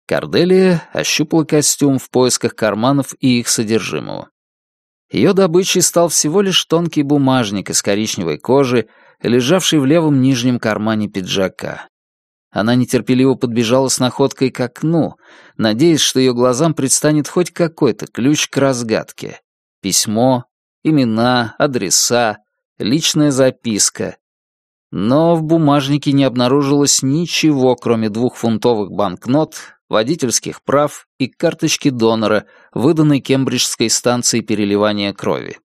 Корделия ощупала костюм в поисках карманов и их содержимого. Ее добычей стал всего лишь тонкий бумажник из коричневой кожи, лежавший в левом нижнем кармане пиджака. Она нетерпеливо подбежала с находкой к окну, надеясь, что ее глазам предстанет хоть какой-то ключ к разгадке. Письмо, имена, адреса, личная записка. Но в бумажнике не обнаружилось ничего, кроме двух фунтовых банкнот, водительских прав и карточки донора, выданной Кембриджской станцией переливания крови.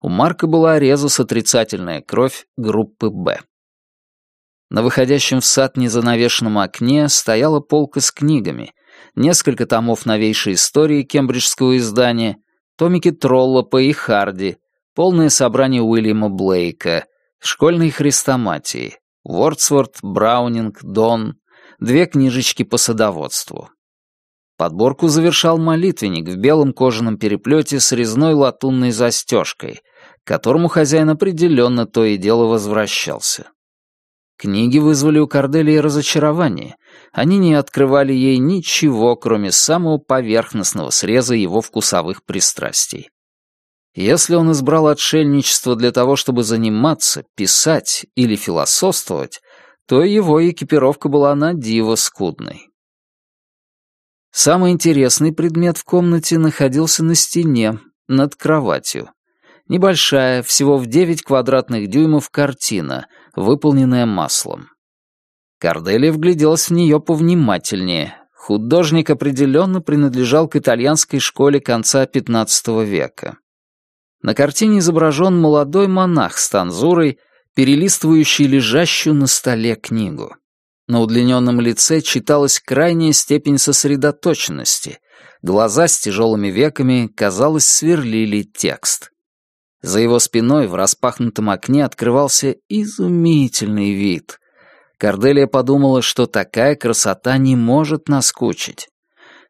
У Марка была резус отрицательная кровь группы «Б». На выходящем в сад незанавешенном окне стояла полка с книгами, несколько томов новейшей истории кембриджского издания, томики Троллопа и Харди, полное собрание Уильяма Блейка, школьной хрестоматии, Вордсворт, Браунинг, Дон, две книжечки по садоводству. Подборку завершал молитвенник в белом кожаном переплете с резной латунной застежкой, к которому хозяин определенно то и дело возвращался. Книги вызвали у Корделии разочарование. Они не открывали ей ничего, кроме самого поверхностного среза его вкусовых пристрастий. Если он избрал отшельничество для того, чтобы заниматься, писать или философствовать, то его экипировка была на диво скудной. Самый интересный предмет в комнате находился на стене, над кроватью. Небольшая, всего в 9 квадратных дюймов картина, выполненная маслом. Корделия вгляделась в нее повнимательнее. Художник определенно принадлежал к итальянской школе конца XV века. На картине изображен молодой монах с танзурой, перелистывающий лежащую на столе книгу. На удлиненном лице читалась крайняя степень сосредоточенности. Глаза с тяжелыми веками, казалось, сверлили текст. За его спиной в распахнутом окне открывался изумительный вид. Корделия подумала, что такая красота не может наскучить.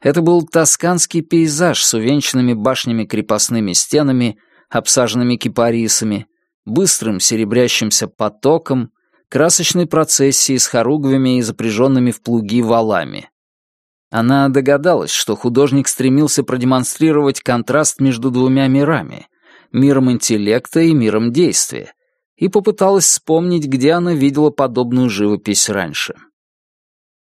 Это был тосканский пейзаж с увенчанными башнями крепостными стенами, обсаженными кипарисами, быстрым серебрящимся потоком, красочной процессией с хоругвями и запряженными в плуги валами. Она догадалась, что художник стремился продемонстрировать контраст между двумя мирами — миром интеллекта и миром действия, и попыталась вспомнить, где она видела подобную живопись раньше.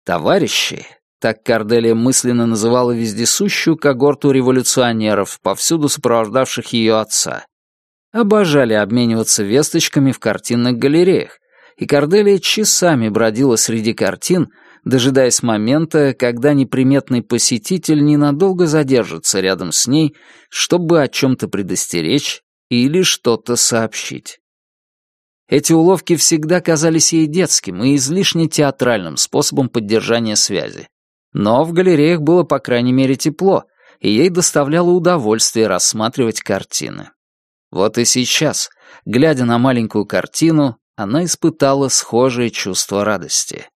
Товарищи, так Корделия мысленно называла вездесущую когорту революционеров, повсюду сопровождавших ее отца, обожали обмениваться весточками в картинных галереях, и Корделия часами бродила среди картин, дожидаясь момента, когда неприметный посетитель ненадолго задержится рядом с ней, чтобы о чем-то предостеречь или что-то сообщить. Эти уловки всегда казались ей детским и излишне театральным способом поддержания связи. Но в галереях было, по крайней мере, тепло, и ей доставляло удовольствие рассматривать картины. Вот и сейчас, глядя на маленькую картину, она испытала схожее чувство радости.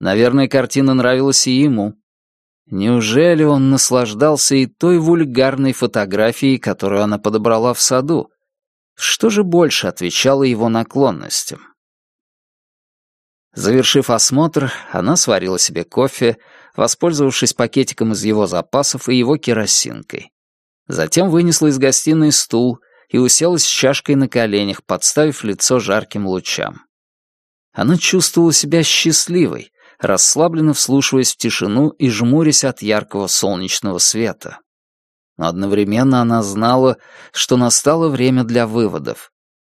Наверное, картина нравилась и ему. Неужели он наслаждался и той вульгарной фотографией, которую она подобрала в саду? Что же больше отвечало его наклонностям? Завершив осмотр, она сварила себе кофе, воспользовавшись пакетиком из его запасов и его керосинкой. Затем вынесла из гостиной стул и уселась с чашкой на коленях, подставив лицо жарким лучам. Она чувствовала себя счастливой, расслабленно вслушиваясь в тишину и жмурясь от яркого солнечного света. Но одновременно она знала, что настало время для выводов.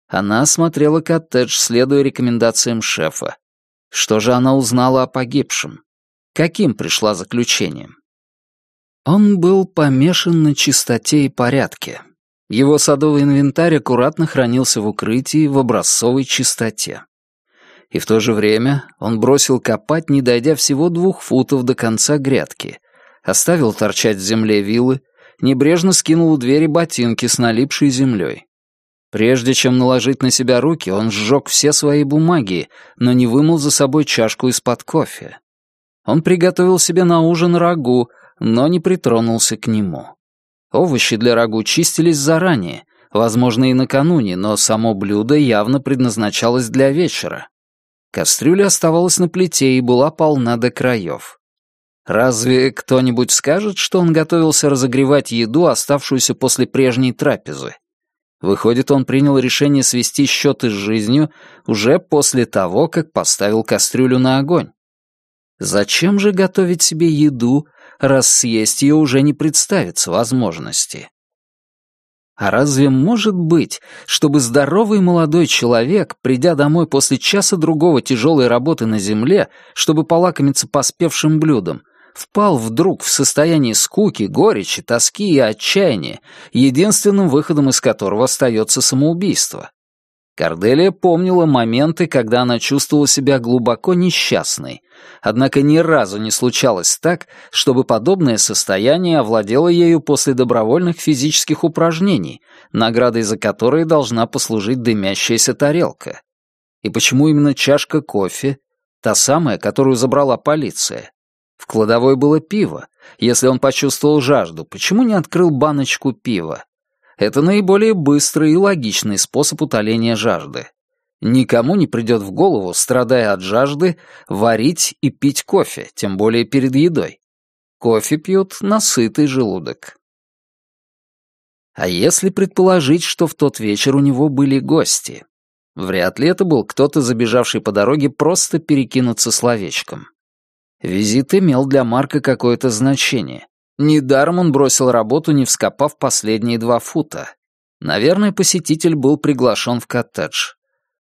Она осмотрела коттедж, следуя рекомендациям шефа. Что же она узнала о погибшем? Каким пришла заключением? Он был помешан на чистоте и порядке. Его садовый инвентарь аккуратно хранился в укрытии в образцовой чистоте. И в то же время он бросил копать, не дойдя всего двух футов до конца грядки, оставил торчать в земле вилы, небрежно скинул у двери ботинки с налипшей землей. Прежде чем наложить на себя руки, он сжег все свои бумаги, но не вымыл за собой чашку из-под кофе. Он приготовил себе на ужин рагу, но не притронулся к нему. Овощи для рагу чистились заранее, возможно, и накануне, но само блюдо явно предназначалось для вечера. Кастрюля оставалась на плите и была полна до краев. Разве кто-нибудь скажет, что он готовился разогревать еду, оставшуюся после прежней трапезы? Выходит, он принял решение свести счеты с жизнью уже после того, как поставил кастрюлю на огонь. Зачем же готовить себе еду, раз съесть ее уже не представится возможности. А разве может быть, чтобы здоровый молодой человек, придя домой после часа другого тяжелой работы на земле, чтобы полакомиться поспевшим блюдом, впал вдруг в состояние скуки, горечи, тоски и отчаяния, единственным выходом из которого остается самоубийство? Корделия помнила моменты, когда она чувствовала себя глубоко несчастной, однако ни разу не случалось так, чтобы подобное состояние овладело ею после добровольных физических упражнений, наградой за которые должна послужить дымящаяся тарелка. И почему именно чашка кофе, та самая, которую забрала полиция? В кладовой было пиво. Если он почувствовал жажду, почему не открыл баночку пива? Это наиболее быстрый и логичный способ утоления жажды. Никому не придет в голову, страдая от жажды, варить и пить кофе, тем более перед едой. Кофе пьют на сытый желудок. А если предположить, что в тот вечер у него были гости? Вряд ли это был кто-то, забежавший по дороге просто перекинуться словечком. Визит имел для Марка какое-то значение. Недаром он бросил работу, не вскопав последние два фута. Наверное, посетитель был приглашен в коттедж.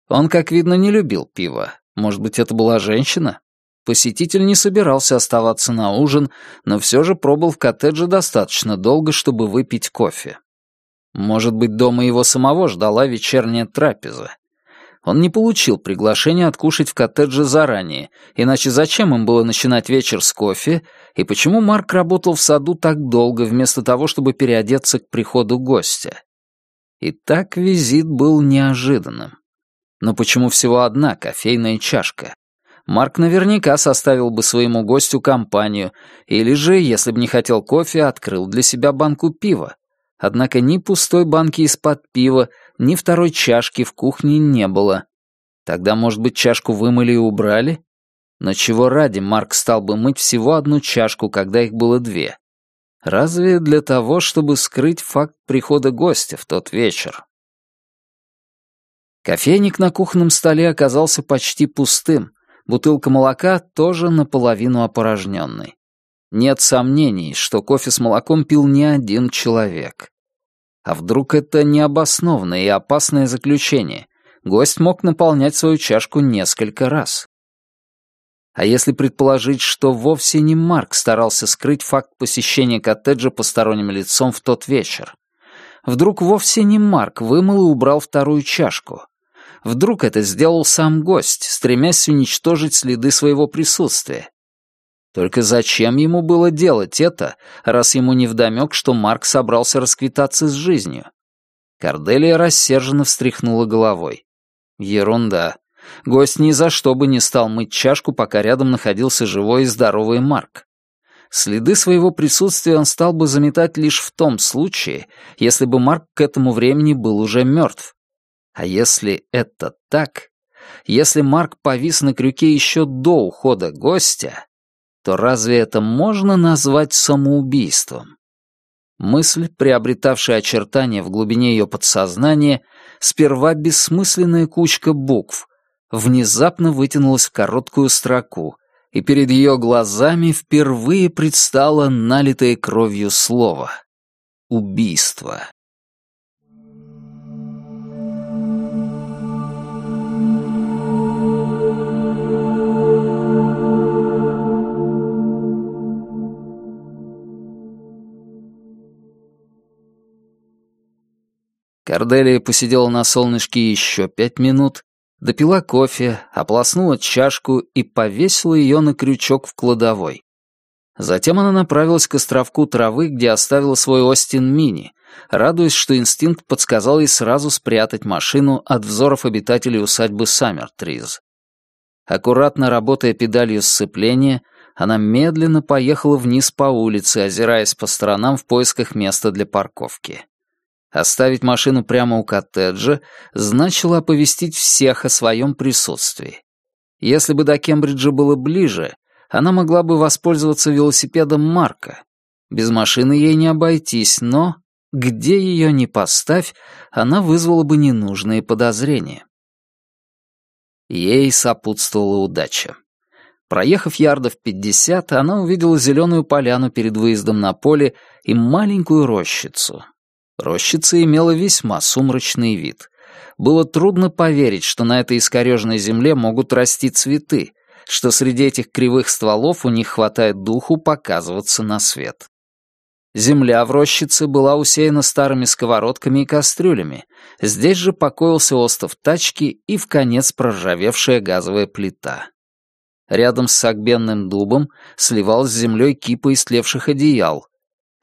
Он, как видно, не любил пива. Может быть, это была женщина? Посетитель не собирался оставаться на ужин, но все же пробыл в коттедже достаточно долго, чтобы выпить кофе. Может быть, дома его самого ждала вечерняя трапеза. Он не получил приглашения откушать в коттедже заранее, иначе зачем им было начинать вечер с кофе, и почему Марк работал в саду так долго, вместо того, чтобы переодеться к приходу гостя? И так визит был неожиданным. Но почему всего одна кофейная чашка? Марк наверняка составил бы своему гостю компанию, или же, если бы не хотел кофе, открыл для себя банку пива. Однако ни пустой банки из-под пива, ни второй чашки в кухне не было. Тогда, может быть, чашку вымыли и убрали? Но чего ради Марк стал бы мыть всего одну чашку, когда их было две? Разве для того, чтобы скрыть факт прихода гостя в тот вечер? Кофейник на кухонном столе оказался почти пустым, бутылка молока тоже наполовину опорожненной. Нет сомнений, что кофе с молоком пил не один человек. А вдруг это необоснованное и опасное заключение? Гость мог наполнять свою чашку несколько раз. А если предположить, что вовсе не Марк старался скрыть факт посещения коттеджа посторонним лицом в тот вечер? Вдруг вовсе не Марк вымыл и убрал вторую чашку? Вдруг это сделал сам гость, стремясь уничтожить следы своего присутствия? Только зачем ему было делать это, раз ему невдомёк, что Марк собрался расквитаться с жизнью? Корделия рассерженно встряхнула головой. Ерунда. Гость ни за что бы не стал мыть чашку, пока рядом находился живой и здоровый Марк. Следы своего присутствия он стал бы заметать лишь в том случае, если бы Марк к этому времени был уже мертв. А если это так, если Марк повис на крюке еще до ухода гостя, то разве это можно назвать самоубийством? Мысль, приобретавшая очертания в глубине ее подсознания, сперва бессмысленная кучка букв, внезапно вытянулась в короткую строку, и перед ее глазами впервые предстало налитое кровью слово — убийство. Корделия посидела на солнышке еще пять минут, допила кофе, ополоснула чашку и повесила ее на крючок в кладовой. Затем она направилась к островку травы, где оставила свой Остин Мини, радуясь, что инстинкт подсказал ей сразу спрятать машину от взоров обитателей усадьбы Саммертриз. Аккуратно работая педалью сцепления, она медленно поехала вниз по улице, озираясь по сторонам в поисках места для парковки. Оставить машину прямо у коттеджа значило оповестить всех о своем присутствии. Если бы до Кембриджа было ближе, она могла бы воспользоваться велосипедом Марка. Без машины ей не обойтись, но, где ее ни поставь, она вызвала бы ненужные подозрения. Ей сопутствовала удача. Проехав ярдов пятьдесят, она увидела зеленую поляну перед выездом на поле и маленькую рощицу. Рощица имела весьма сумрачный вид. Было трудно поверить, что на этой искореженной земле могут расти цветы, что среди этих кривых стволов у них хватает духу показываться на свет. Земля в рощице была усеяна старыми сковородками и кастрюлями. Здесь же покоился остов тачки и в конец проржавевшая газовая плита. Рядом с сагбенным дубом сливалась с землей кипа истлевших одеял.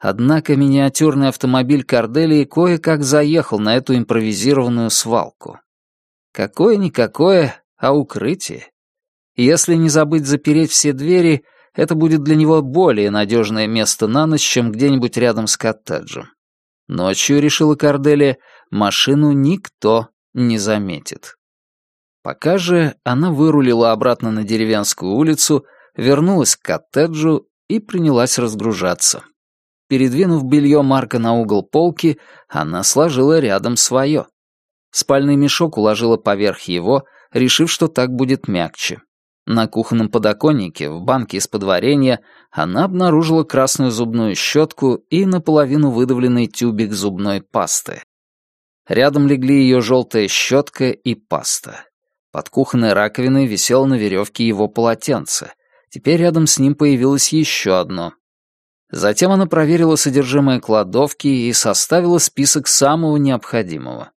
Однако миниатюрный автомобиль Корделии кое-как заехал на эту импровизированную свалку. Какое-никакое, а укрытие. Если не забыть запереть все двери, это будет для него более надежное место на ночь, чем где-нибудь рядом с коттеджем. Ночью, решила Корделия, машину никто не заметит. Пока же она вырулила обратно на деревенскую улицу, вернулась к коттеджу и принялась разгружаться. Передвинув белье Марка на угол полки, она сложила рядом свое. Спальный мешок уложила поверх его, решив, что так будет мягче. На кухонном подоконнике, в банке из-под варенья, она обнаружила красную зубную щетку и наполовину выдавленный тюбик зубной пасты. Рядом легли ее желтая щетка и паста. Под кухонной раковиной висело на веревке его полотенце. Теперь рядом с ним появилось еще одно. Затем она проверила содержимое кладовки и составила список самого необходимого.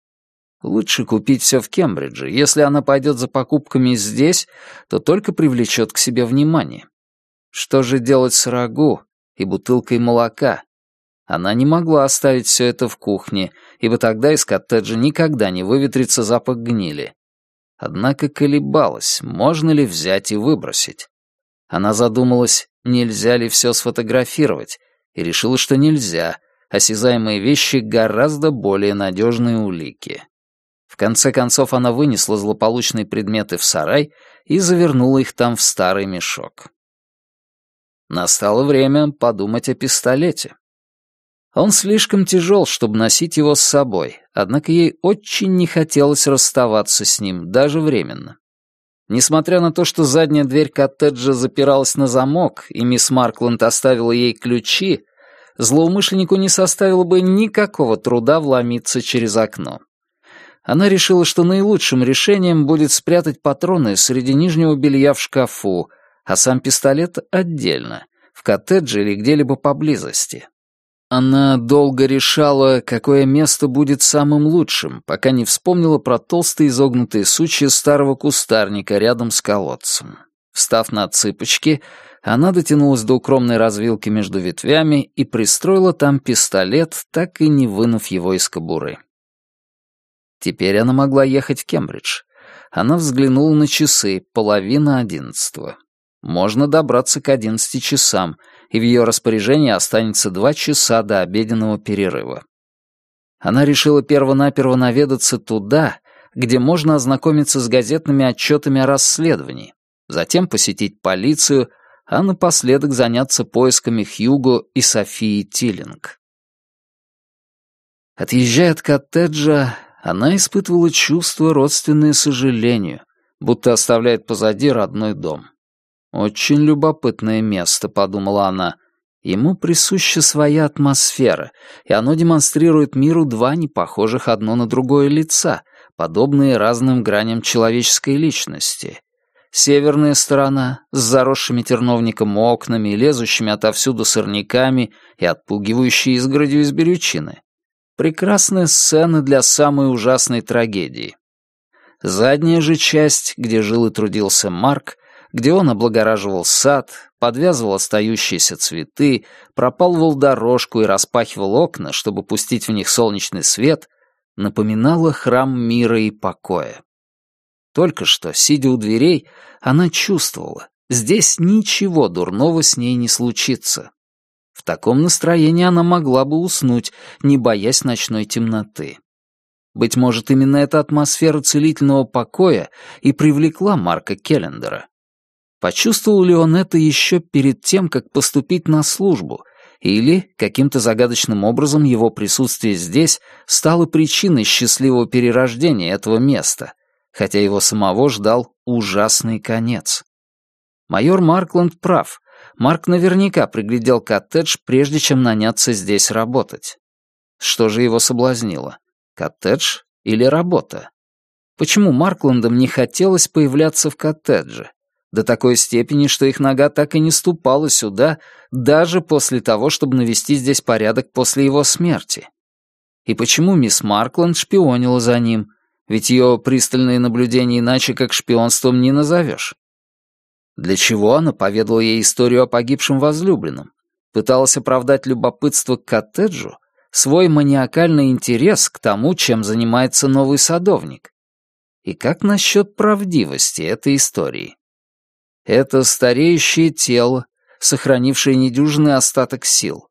Лучше купить все в Кембридже. Если она пойдет за покупками здесь, то только привлечет к себе внимание. Что же делать с рагу и бутылкой молока? Она не могла оставить все это в кухне, ибо тогда из коттеджа никогда не выветрится запах гнили. Однако колебалась, можно ли взять и выбросить. Она задумалась, нельзя ли все сфотографировать, и решила, что нельзя. Осязаемые вещи гораздо более надежные улики. В конце концов она вынесла злополучные предметы в сарай и завернула их там в старый мешок. Настало время подумать о пистолете. Он слишком тяжел, чтобы носить его с собой, однако ей очень не хотелось расставаться с ним, даже временно. Несмотря на то, что задняя дверь коттеджа запиралась на замок, и мисс Маркланд оставила ей ключи, злоумышленнику не составило бы никакого труда вломиться через окно она решила, что наилучшим решением будет спрятать патроны среди нижнего белья в шкафу, а сам пистолет отдельно, в коттедже или где-либо поблизости. Она долго решала, какое место будет самым лучшим, пока не вспомнила про толстые изогнутые сучья старого кустарника рядом с колодцем. Встав на цыпочки, она дотянулась до укромной развилки между ветвями и пристроила там пистолет, так и не вынув его из кобуры. Теперь она могла ехать в Кембридж. Она взглянула на часы, половина одиннадцатого. Можно добраться к одиннадцати часам, и в ее распоряжении останется два часа до обеденного перерыва. Она решила первонаперво наведаться туда, где можно ознакомиться с газетными отчетами о расследовании, затем посетить полицию, а напоследок заняться поисками Хьюго и Софии Тиллинг. Отъезжая от коттеджа, она испытывала чувство, родственное сожалению, будто оставляет позади родной дом. «Очень любопытное место», — подумала она. Ему присуща своя атмосфера, и оно демонстрирует миру два непохожих одно на другое лица, подобные разным граням человеческой личности. Северная сторона с заросшими терновником окнами, лезущими отовсюду сорняками и отпугивающей изгородью из берючины. Прекрасная сцена для самой ужасной трагедии. Задняя же часть, где жил и трудился Марк, где он облагораживал сад, подвязывал остающиеся цветы, пропалывал дорожку и распахивал окна, чтобы пустить в них солнечный свет, напоминала храм мира и покоя. Только что, сидя у дверей, она чувствовала, здесь ничего дурного с ней не случится. В таком настроении она могла бы уснуть, не боясь ночной темноты. Быть может, именно эта атмосфера целительного покоя и привлекла Марка Келлендера. Почувствовал ли он это еще перед тем, как поступить на службу, или каким-то загадочным образом его присутствие здесь стало причиной счастливого перерождения этого места, хотя его самого ждал ужасный конец. Майор Маркланд прав. Марк наверняка приглядел коттедж, прежде чем наняться здесь работать. Что же его соблазнило? Коттедж или работа? Почему Маркландам не хотелось появляться в коттедже? До такой степени, что их нога так и не ступала сюда, даже после того, чтобы навести здесь порядок после его смерти. И почему мисс Маркланд шпионила за ним? Ведь ее пристальные наблюдения иначе как шпионством не назовешь. Для чего она поведала ей историю о погибшем возлюбленном? Пыталась оправдать любопытство к коттеджу, свой маниакальный интерес к тому, чем занимается новый садовник. И как насчет правдивости этой истории? Это стареющее тело, сохранившее недюжинный остаток сил.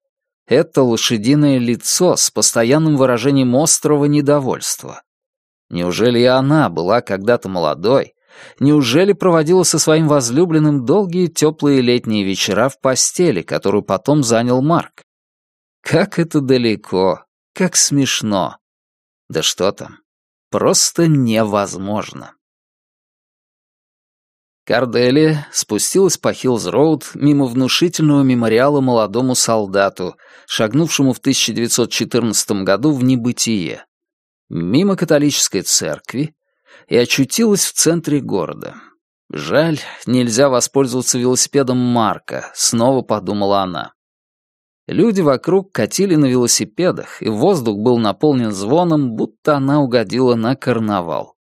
Это лошадиное лицо с постоянным выражением острого недовольства. Неужели и она была когда-то молодой? Неужели проводила со своим возлюбленным долгие теплые летние вечера в постели, которую потом занял Марк? Как это далеко, как смешно. Да что там, просто невозможно. Карделия спустилась по Хиллз-Роуд мимо внушительного мемориала молодому солдату, шагнувшему в 1914 году в небытие, мимо католической церкви и очутилась в центре города. Жаль, нельзя воспользоваться велосипедом Марка, снова подумала она. Люди вокруг катили на велосипедах, и воздух был наполнен звоном, будто она угодила на карнавал.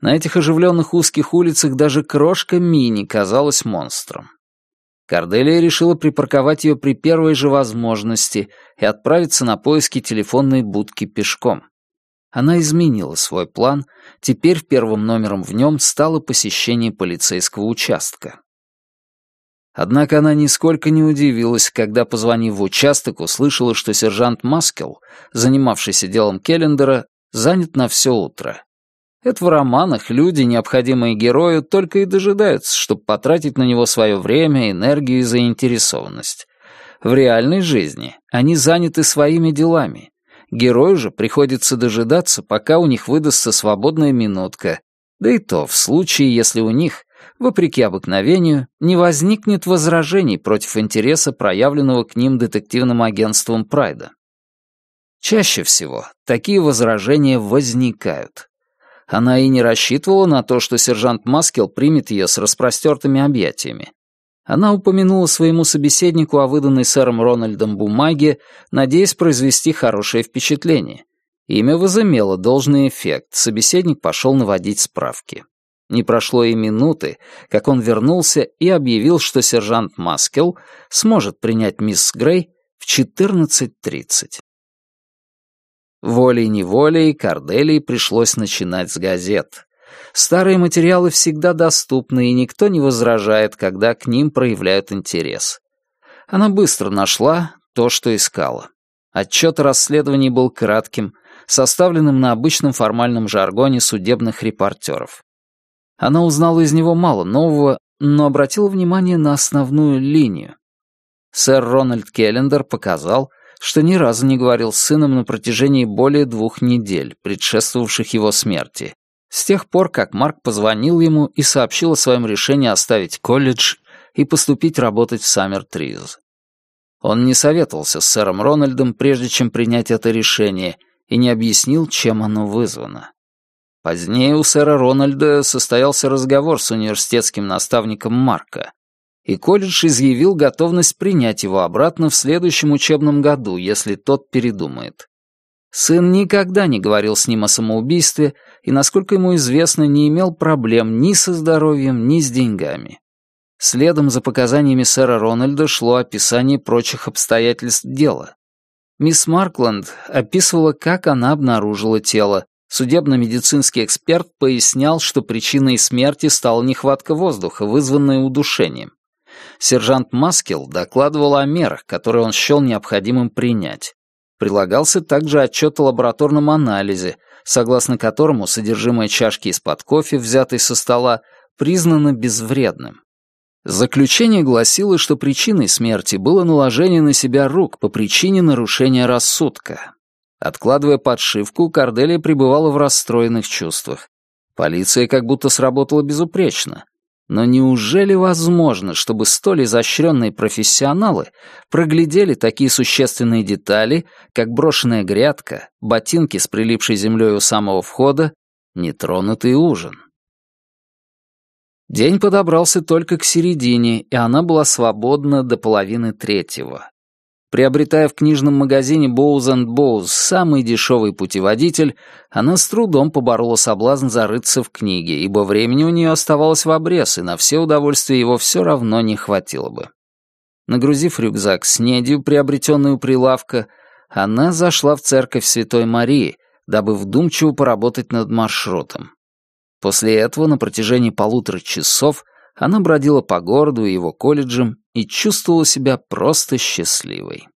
На этих оживленных узких улицах даже крошка Мини казалась монстром. Корделия решила припарковать ее при первой же возможности и отправиться на поиски телефонной будки пешком. Она изменила свой план, теперь первым номером в нем стало посещение полицейского участка. Однако она нисколько не удивилась, когда, позвонив в участок, услышала, что сержант Маскел, занимавшийся делом Келлендера, занят на все утро это в романах люди, необходимые герою, только и дожидаются, чтобы потратить на него свое время, энергию и заинтересованность. В реальной жизни они заняты своими делами. Герою же приходится дожидаться, пока у них выдастся свободная минутка, да и то в случае, если у них, вопреки обыкновению, не возникнет возражений против интереса, проявленного к ним детективным агентством Прайда. Чаще всего такие возражения возникают. Она и не рассчитывала на то, что сержант Маскел примет ее с распростертыми объятиями. Она упомянула своему собеседнику о выданной сэром Рональдом бумаге, надеясь произвести хорошее впечатление. Имя возымело должный эффект, собеседник пошел наводить справки. Не прошло и минуты, как он вернулся и объявил, что сержант Маскел сможет принять мисс Грей в 14.30. Волей-неволей Корделии пришлось начинать с газет. Старые материалы всегда доступны, и никто не возражает, когда к ним проявляют интерес. Она быстро нашла то, что искала. Отчет о расследовании был кратким, составленным на обычном формальном жаргоне судебных репортеров. Она узнала из него мало нового, но обратила внимание на основную линию. Сэр Рональд Келлендер показал, что ни разу не говорил с сыном на протяжении более двух недель, предшествовавших его смерти, с тех пор, как Марк позвонил ему и сообщил о своем решении оставить колледж и поступить работать в Саммертриз. Он не советовался с сэром Рональдом, прежде чем принять это решение, и не объяснил, чем оно вызвано. Позднее у сэра Рональда состоялся разговор с университетским наставником Марка, и колледж изъявил готовность принять его обратно в следующем учебном году, если тот передумает. Сын никогда не говорил с ним о самоубийстве и, насколько ему известно, не имел проблем ни со здоровьем, ни с деньгами. Следом за показаниями сэра Рональда шло описание прочих обстоятельств дела. Мисс Маркленд описывала, как она обнаружила тело. Судебно-медицинский эксперт пояснял, что причиной смерти стала нехватка воздуха, вызванная удушением. Сержант Маскел докладывал о мерах, которые он счел необходимым принять. Прилагался также отчет о лабораторном анализе, согласно которому содержимое чашки из-под кофе, взятой со стола, признано безвредным. Заключение гласило, что причиной смерти было наложение на себя рук по причине нарушения рассудка. Откладывая подшивку, Корделия пребывала в расстроенных чувствах. Полиция как будто сработала безупречно. Но неужели возможно, чтобы столь изощренные профессионалы проглядели такие существенные детали, как брошенная грядка, ботинки с прилипшей землей у самого входа, нетронутый ужин? День подобрался только к середине, и она была свободна до половины третьего. Приобретая в книжном магазине Боуз энд Боуз самый дешевый путеводитель, она с трудом поборола соблазн зарыться в книге, ибо времени у нее оставалось в обрез, и на все удовольствия его все равно не хватило бы. Нагрузив рюкзак с недью, приобретенную прилавка, она зашла в церковь Святой Марии, дабы вдумчиво поработать над маршрутом. После этого на протяжении полутора часов она бродила по городу и его колледжам и чувствовала себя просто счастливой.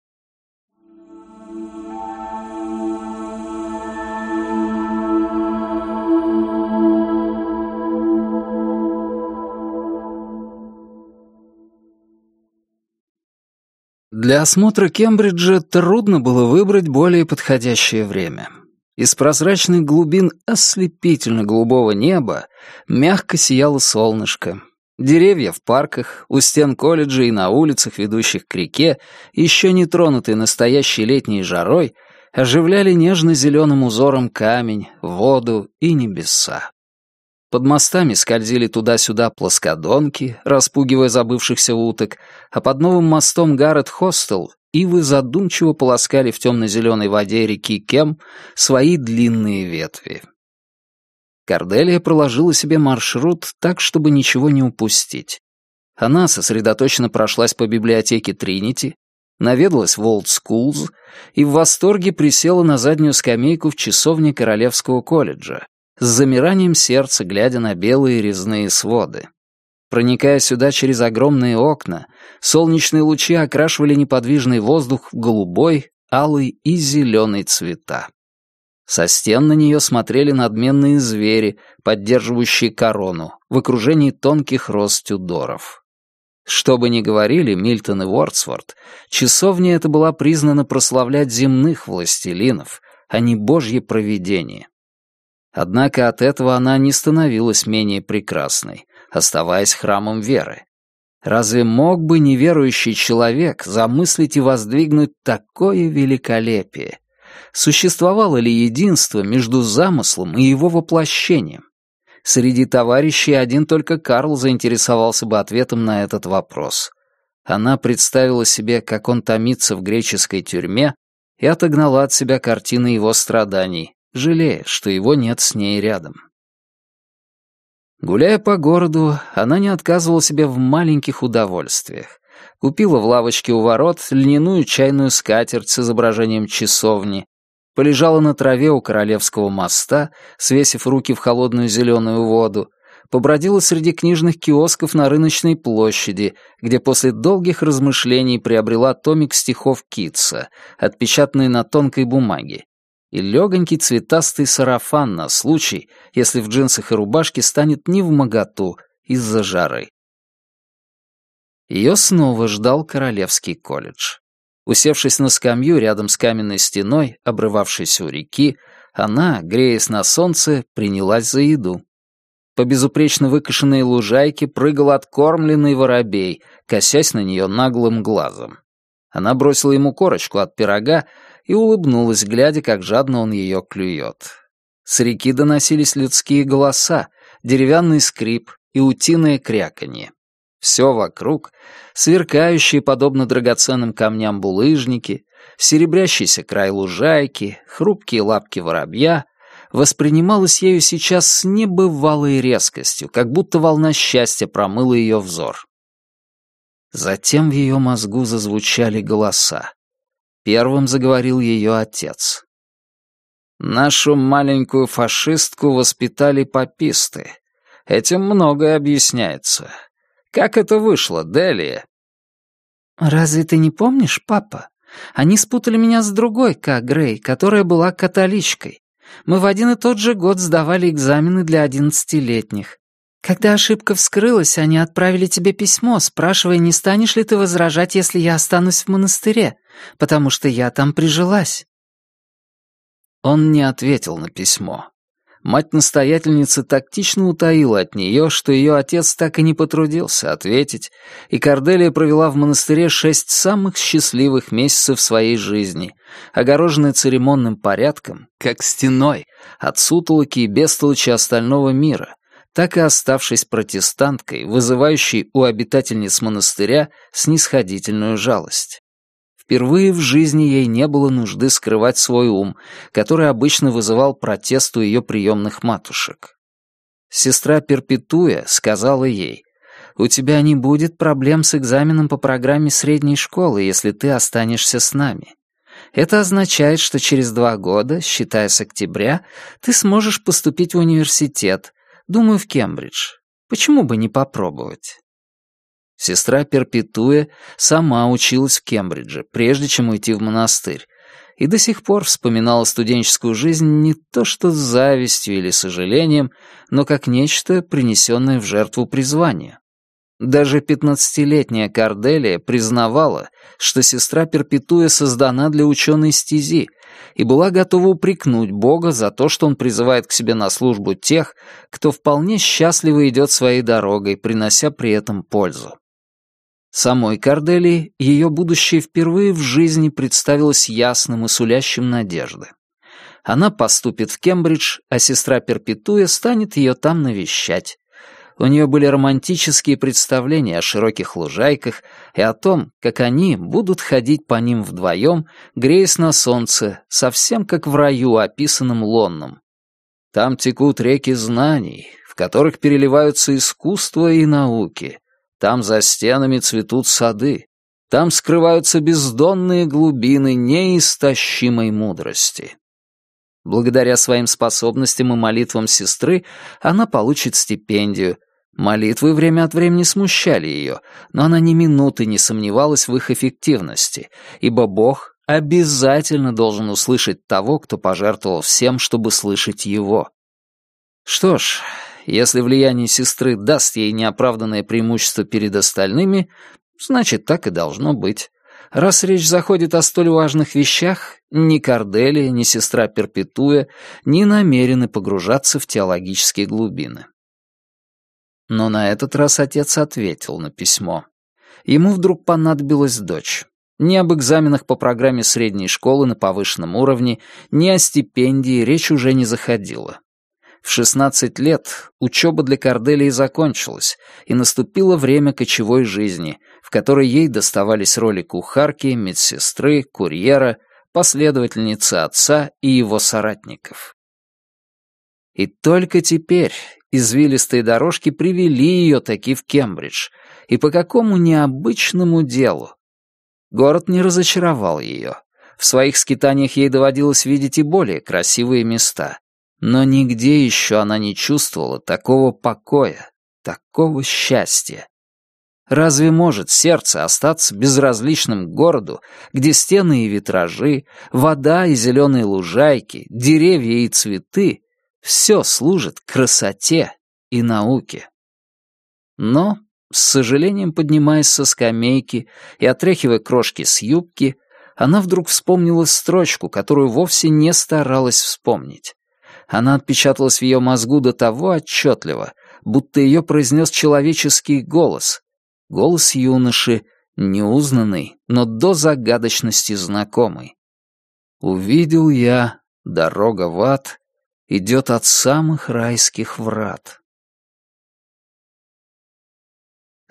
Для осмотра Кембриджа трудно было выбрать более подходящее время. Из прозрачных глубин ослепительно-голубого неба мягко сияло солнышко. Деревья в парках, у стен колледжа и на улицах, ведущих к реке, еще не тронутые настоящей летней жарой, оживляли нежно-зеленым узором камень, воду и небеса. Под мостами скользили туда-сюда плоскодонки, распугивая забывшихся уток, а под новым мостом Гаррет Хостел ивы задумчиво полоскали в темно-зеленой воде реки Кем свои длинные ветви. Корделия проложила себе маршрут так, чтобы ничего не упустить. Она сосредоточенно прошлась по библиотеке Тринити, наведалась в Олд Скулз и в восторге присела на заднюю скамейку в часовне Королевского колледжа, с замиранием сердца глядя на белые резные своды. Проникая сюда через огромные окна, солнечные лучи окрашивали неподвижный воздух в голубой, алый и зеленый цвета. Со стен на нее смотрели надменные звери, поддерживающие корону, в окружении тонких роз тюдоров. Что бы ни говорили Мильтон и Уордсворт, часовня эта была признана прославлять земных властелинов, а не божье провидение. Однако от этого она не становилась менее прекрасной, оставаясь храмом веры. Разве мог бы неверующий человек замыслить и воздвигнуть такое великолепие? Существовало ли единство между замыслом и его воплощением? Среди товарищей один только Карл заинтересовался бы ответом на этот вопрос. Она представила себе, как он томится в греческой тюрьме, и отогнала от себя картины его страданий, жалея, что его нет с ней рядом. Гуляя по городу, она не отказывала себе в маленьких удовольствиях. Купила в лавочке у ворот льняную чайную скатерть с изображением часовни, полежала на траве у Королевского моста, свесив руки в холодную зеленую воду, побродила среди книжных киосков на рыночной площади, где после долгих размышлений приобрела томик стихов Китса, отпечатанный на тонкой бумаге, и легонький цветастый сарафан на случай, если в джинсах и рубашке станет не в моготу из-за жары. Ее снова ждал Королевский колледж. Усевшись на скамью рядом с каменной стеной, обрывавшейся у реки, она, греясь на солнце, принялась за еду. По безупречно выкошенной лужайке прыгал откормленный воробей, косясь на нее наглым глазом. Она бросила ему корочку от пирога, и улыбнулась, глядя, как жадно он ее клюет. С реки доносились людские голоса, деревянный скрип и утиное кряканье. Все вокруг, сверкающие подобно драгоценным камням булыжники, серебрящийся край лужайки, хрупкие лапки воробья, воспринималось ею сейчас с небывалой резкостью, как будто волна счастья промыла ее взор. Затем в ее мозгу зазвучали голоса. Первым заговорил ее отец. «Нашу маленькую фашистку воспитали пописты. Этим многое объясняется. Как это вышло, Делия?» «Разве ты не помнишь, папа? Они спутали меня с другой Ка Грей, которая была католичкой. Мы в один и тот же год сдавали экзамены для одиннадцатилетних. Когда ошибка вскрылась, они отправили тебе письмо, спрашивая, не станешь ли ты возражать, если я останусь в монастыре, потому что я там прижилась». Он не ответил на письмо. Мать-настоятельница тактично утаила от нее, что ее отец так и не потрудился ответить, и Корделия провела в монастыре шесть самых счастливых месяцев своей жизни, огороженной церемонным порядком, как стеной, от сутолоки и бестолочи остального мира, так и оставшись протестанткой, вызывающей у обитательниц монастыря снисходительную жалость. Впервые в жизни ей не было нужды скрывать свой ум, который обычно вызывал протест у ее приемных матушек. Сестра Перпетуя сказала ей, «У тебя не будет проблем с экзаменом по программе средней школы, если ты останешься с нами. Это означает, что через два года, считая с октября, ты сможешь поступить в университет, думаю, в Кембридж. Почему бы не попробовать?» Сестра Перпетуя сама училась в Кембридже, прежде чем уйти в монастырь, и до сих пор вспоминала студенческую жизнь не то что с завистью или сожалением, но как нечто, принесенное в жертву призвания. Даже пятнадцатилетняя Корделия признавала, что сестра Перпетуя создана для ученой стези и была готова упрекнуть Бога за то, что он призывает к себе на службу тех, кто вполне счастливо идет своей дорогой, принося при этом пользу. Самой Корделии ее будущее впервые в жизни представилось ясным и сулящим надежды. Она поступит в Кембридж, а сестра Перпетуя станет ее там навещать. У нее были романтические представления о широких лужайках и о том, как они будут ходить по ним вдвоем, греясь на солнце, совсем как в раю, описанном Лонном. Там текут реки знаний, в которых переливаются искусство и науки, там за стенами цветут сады. Там скрываются бездонные глубины неистощимой мудрости. Благодаря своим способностям и молитвам сестры она получит стипендию. Молитвы время от времени смущали ее, но она ни минуты не сомневалась в их эффективности, ибо Бог обязательно должен услышать того, кто пожертвовал всем, чтобы слышать его. Что ж, если влияние сестры даст ей неоправданное преимущество перед остальными, значит, так и должно быть. Раз речь заходит о столь важных вещах, ни Корделия, ни сестра Перпетуя не намерены погружаться в теологические глубины. Но на этот раз отец ответил на письмо. Ему вдруг понадобилась дочь. Ни об экзаменах по программе средней школы на повышенном уровне, ни о стипендии речь уже не заходила. В 16 лет учеба для Корделии закончилась, и наступило время кочевой жизни, в которой ей доставались роли кухарки, медсестры, курьера, последовательницы отца и его соратников. И только теперь извилистые дорожки привели ее таки в Кембридж, и по какому необычному делу. Город не разочаровал ее. В своих скитаниях ей доводилось видеть и более красивые места. Но нигде еще она не чувствовала такого покоя, такого счастья. Разве может сердце остаться безразличным городу, где стены и витражи, вода и зеленые лужайки, деревья и цветы — все служит красоте и науке? Но, с сожалением поднимаясь со скамейки и отряхивая крошки с юбки, она вдруг вспомнила строчку, которую вовсе не старалась вспомнить. Она отпечаталась в ее мозгу до того отчетливо, будто ее произнес человеческий голос. Голос юноши, неузнанный, но до загадочности знакомый. Увидел я, дорога в ад идет от самых райских врат.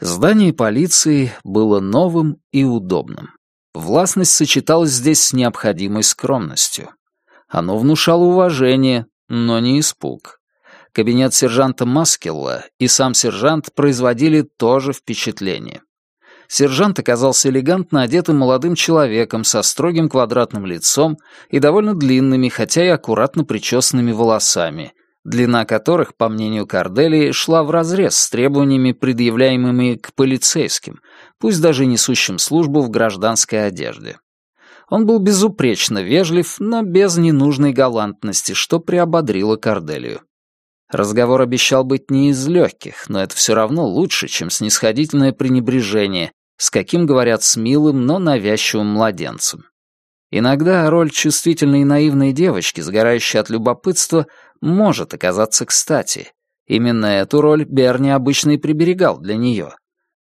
Здание полиции было новым и удобным. Властность сочеталась здесь с необходимой скромностью. Оно внушало уважение, но не испуг. Кабинет сержанта Маскелла и сам сержант производили то же впечатление. Сержант оказался элегантно одетым молодым человеком со строгим квадратным лицом и довольно длинными, хотя и аккуратно причесанными волосами, длина которых, по мнению Корделии, шла вразрез с требованиями, предъявляемыми к полицейским, пусть даже несущим службу в гражданской одежде. Он был безупречно вежлив, но без ненужной галантности, что приободрило Корделию. Разговор обещал быть не из легких, но это все равно лучше, чем снисходительное пренебрежение, с каким говорят с милым, но навязчивым младенцем. Иногда роль чувствительной и наивной девочки, сгорающей от любопытства, может оказаться кстати. Именно эту роль Берни обычно и приберегал для нее.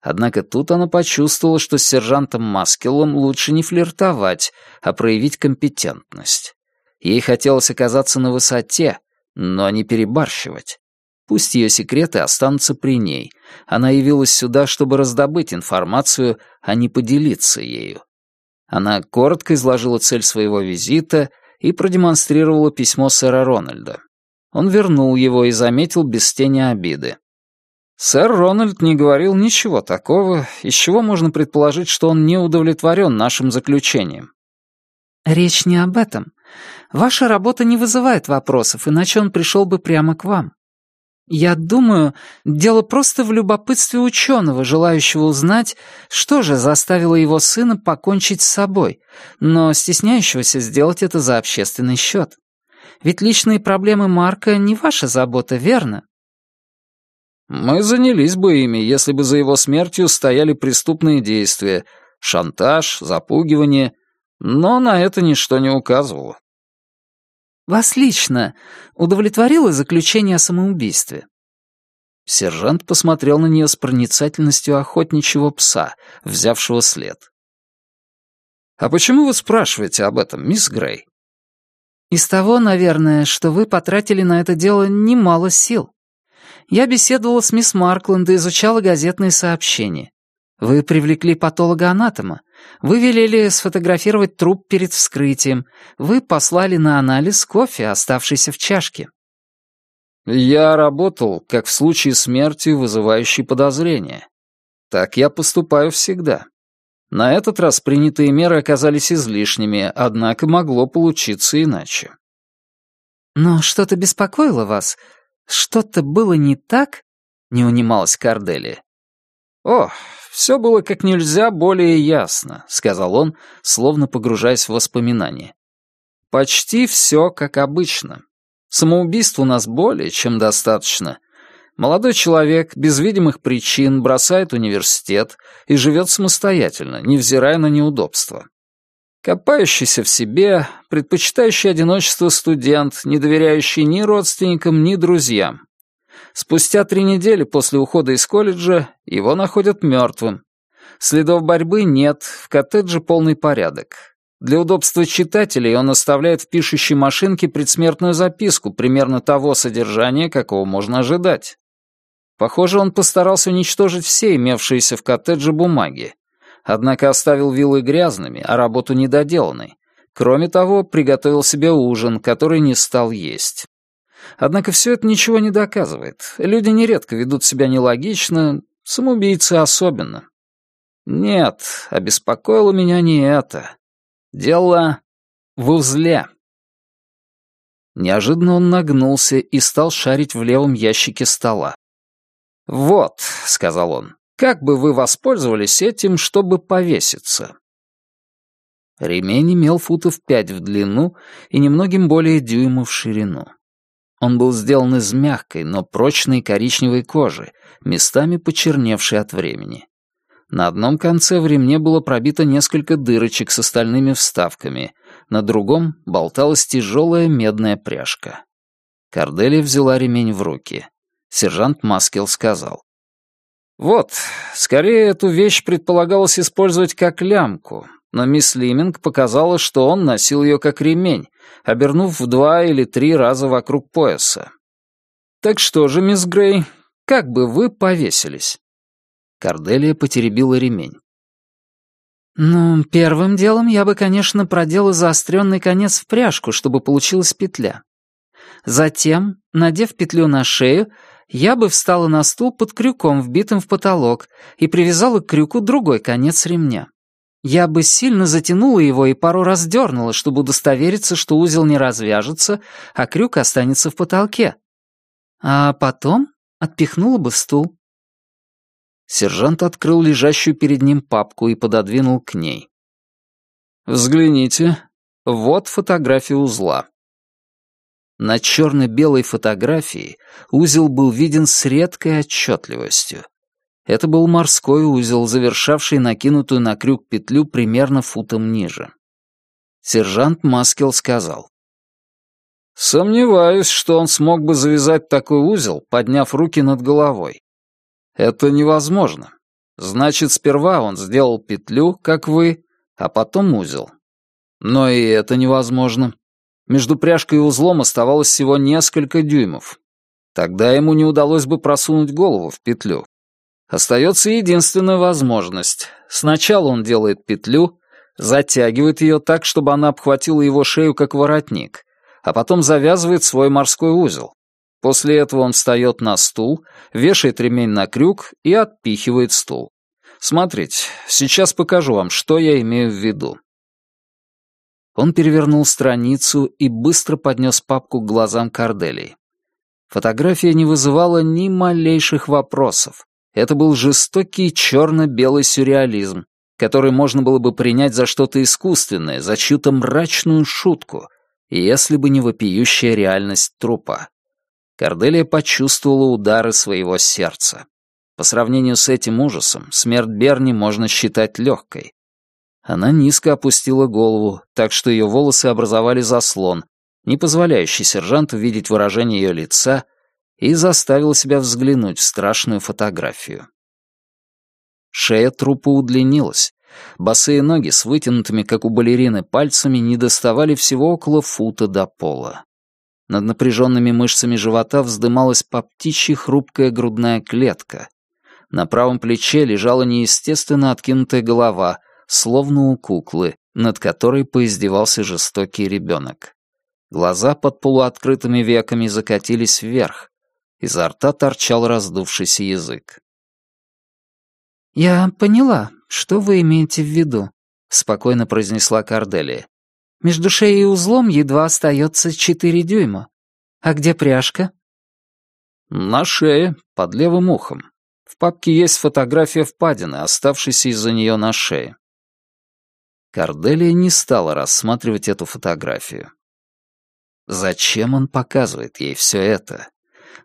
Однако тут она почувствовала, что с сержантом Маскеллом лучше не флиртовать, а проявить компетентность. Ей хотелось оказаться на высоте, но не перебарщивать. Пусть ее секреты останутся при ней. Она явилась сюда, чтобы раздобыть информацию, а не поделиться ею. Она коротко изложила цель своего визита и продемонстрировала письмо сэра Рональда. Он вернул его и заметил без тени обиды. Сэр Рональд не говорил ничего такого, из чего можно предположить, что он не удовлетворен нашим заключением. «Речь не об этом. Ваша работа не вызывает вопросов, иначе он пришел бы прямо к вам. Я думаю, дело просто в любопытстве ученого, желающего узнать, что же заставило его сына покончить с собой, но стесняющегося сделать это за общественный счет. Ведь личные проблемы Марка не ваша забота, верно? Мы занялись бы ими, если бы за его смертью стояли преступные действия, шантаж, запугивание, но на это ничто не указывало. Вас лично удовлетворило заключение о самоубийстве?» Сержант посмотрел на нее с проницательностью охотничьего пса, взявшего след. «А почему вы спрашиваете об этом, мисс Грей?» «Из того, наверное, что вы потратили на это дело немало сил. Я беседовала с мисс Маркленд и изучала газетные сообщения. Вы привлекли патолога-анатома. Вы велели сфотографировать труп перед вскрытием. Вы послали на анализ кофе, оставшийся в чашке. Я работал, как в случае смерти, вызывающей подозрения. Так я поступаю всегда. На этот раз принятые меры оказались излишними, однако могло получиться иначе. «Но что-то беспокоило вас? Что-то было не так?» — не унималась Корделия. «О, все было как нельзя более ясно», — сказал он, словно погружаясь в воспоминания. «Почти все как обычно. Самоубийств у нас более чем достаточно. Молодой человек без видимых причин бросает университет и живет самостоятельно, невзирая на неудобства. Копающийся в себе, предпочитающий одиночество студент, не доверяющий ни родственникам, ни друзьям. Спустя три недели после ухода из колледжа его находят мертвым. Следов борьбы нет, в коттедже полный порядок. Для удобства читателей он оставляет в пишущей машинке предсмертную записку примерно того содержания, какого можно ожидать. Похоже, он постарался уничтожить все имевшиеся в коттедже бумаги. Однако оставил виллы грязными, а работу недоделанной. Кроме того, приготовил себе ужин, который не стал есть. Однако все это ничего не доказывает. Люди нередко ведут себя нелогично, самоубийцы особенно. Нет, обеспокоило меня не это. Дело в узле. Неожиданно он нагнулся и стал шарить в левом ящике стола. «Вот», — сказал он, — «как бы вы воспользовались этим, чтобы повеситься?» Ремень имел футов пять в длину и немногим более дюйма в ширину. Он был сделан из мягкой, но прочной коричневой кожи, местами почерневшей от времени. На одном конце в ремне было пробито несколько дырочек с остальными вставками, на другом болталась тяжелая медная пряжка. Корделия взяла ремень в руки. Сержант Маскел сказал. «Вот, скорее эту вещь предполагалось использовать как лямку, но мисс Лиминг показала, что он носил ее как ремень, обернув в два или три раза вокруг пояса. Так что же, мисс Грей, как бы вы повесились? Корделия потеребила ремень. «Ну, первым делом я бы, конечно, продел заостренный конец в пряжку, чтобы получилась петля. Затем, надев петлю на шею, я бы встала на стул под крюком, вбитым в потолок, и привязала к крюку другой конец ремня. Я бы сильно затянула его и пару раз дернула, чтобы удостовериться, что узел не развяжется, а крюк останется в потолке. А потом отпихнула бы стул. Сержант открыл лежащую перед ним папку и пододвинул к ней. «Взгляните. Вот фотография узла». На черно-белой фотографии узел был виден с редкой отчетливостью. Это был морской узел, завершавший накинутую на крюк петлю примерно футом ниже. Сержант Маскел сказал. «Сомневаюсь, что он смог бы завязать такой узел, подняв руки над головой. Это невозможно. Значит, сперва он сделал петлю, как вы, а потом узел. Но и это невозможно. Между пряжкой и узлом оставалось всего несколько дюймов. Тогда ему не удалось бы просунуть голову в петлю. Остается единственная возможность. Сначала он делает петлю, затягивает ее так, чтобы она обхватила его шею как воротник, а потом завязывает свой морской узел. После этого он встает на стул, вешает ремень на крюк и отпихивает стул. Смотрите, сейчас покажу вам, что я имею в виду. Он перевернул страницу и быстро поднес папку к глазам Корделии. Фотография не вызывала ни малейших вопросов. Это был жестокий черно-белый сюрреализм, который можно было бы принять за что-то искусственное, за чью-то мрачную шутку, если бы не вопиющая реальность трупа. Корделия почувствовала удары своего сердца. По сравнению с этим ужасом, смерть Берни можно считать легкой. Она низко опустила голову, так что ее волосы образовали заслон, не позволяющий сержанту видеть выражение ее лица, и заставила себя взглянуть в страшную фотографию. Шея трупа удлинилась. Босые ноги с вытянутыми, как у балерины, пальцами не доставали всего около фута до пола. Над напряженными мышцами живота вздымалась по птичьи хрупкая грудная клетка. На правом плече лежала неестественно откинутая голова, словно у куклы, над которой поиздевался жестокий ребенок. Глаза под полуоткрытыми веками закатились вверх. Изо рта торчал раздувшийся язык. «Я поняла, что вы имеете в виду», — спокойно произнесла Корделия. Между шеей и узлом едва остается четыре дюйма. А где пряжка? На шее, под левым ухом. В папке есть фотография впадины, оставшейся из-за нее на шее. Корделия не стала рассматривать эту фотографию. Зачем он показывает ей все это?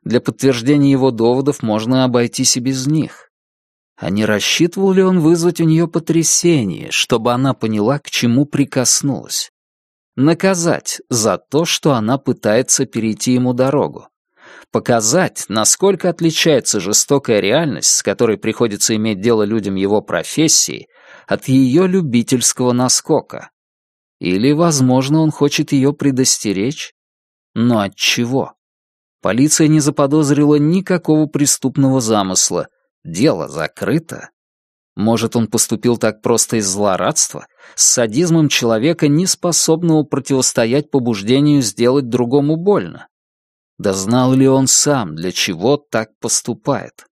Для подтверждения его доводов можно обойтись и без них. А не рассчитывал ли он вызвать у нее потрясение, чтобы она поняла, к чему прикоснулась? Наказать за то, что она пытается перейти ему дорогу. Показать, насколько отличается жестокая реальность, с которой приходится иметь дело людям его профессии, от ее любительского наскока. Или, возможно, он хочет ее предостеречь? Но от чего? Полиция не заподозрила никакого преступного замысла. Дело закрыто. Может, он поступил так просто из злорадства, с садизмом человека, не способного противостоять побуждению сделать другому больно? Да знал ли он сам, для чего так поступает?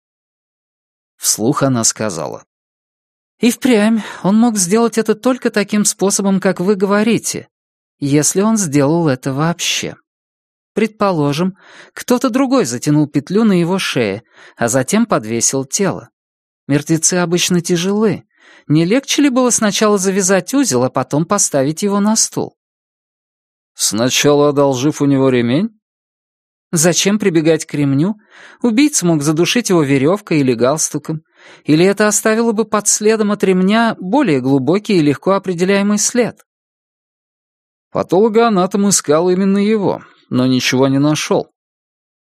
Вслух она сказала. «И впрямь он мог сделать это только таким способом, как вы говорите, если он сделал это вообще. Предположим, кто-то другой затянул петлю на его шее, а затем подвесил тело. Мертвецы обычно тяжелы. Не легче ли было сначала завязать узел, а потом поставить его на стул? Сначала одолжив у него ремень? Зачем прибегать к ремню? Убийца мог задушить его веревкой или галстуком. Или это оставило бы под следом от ремня более глубокий и легко определяемый след? Патологоанатом искал именно его, но ничего не нашел.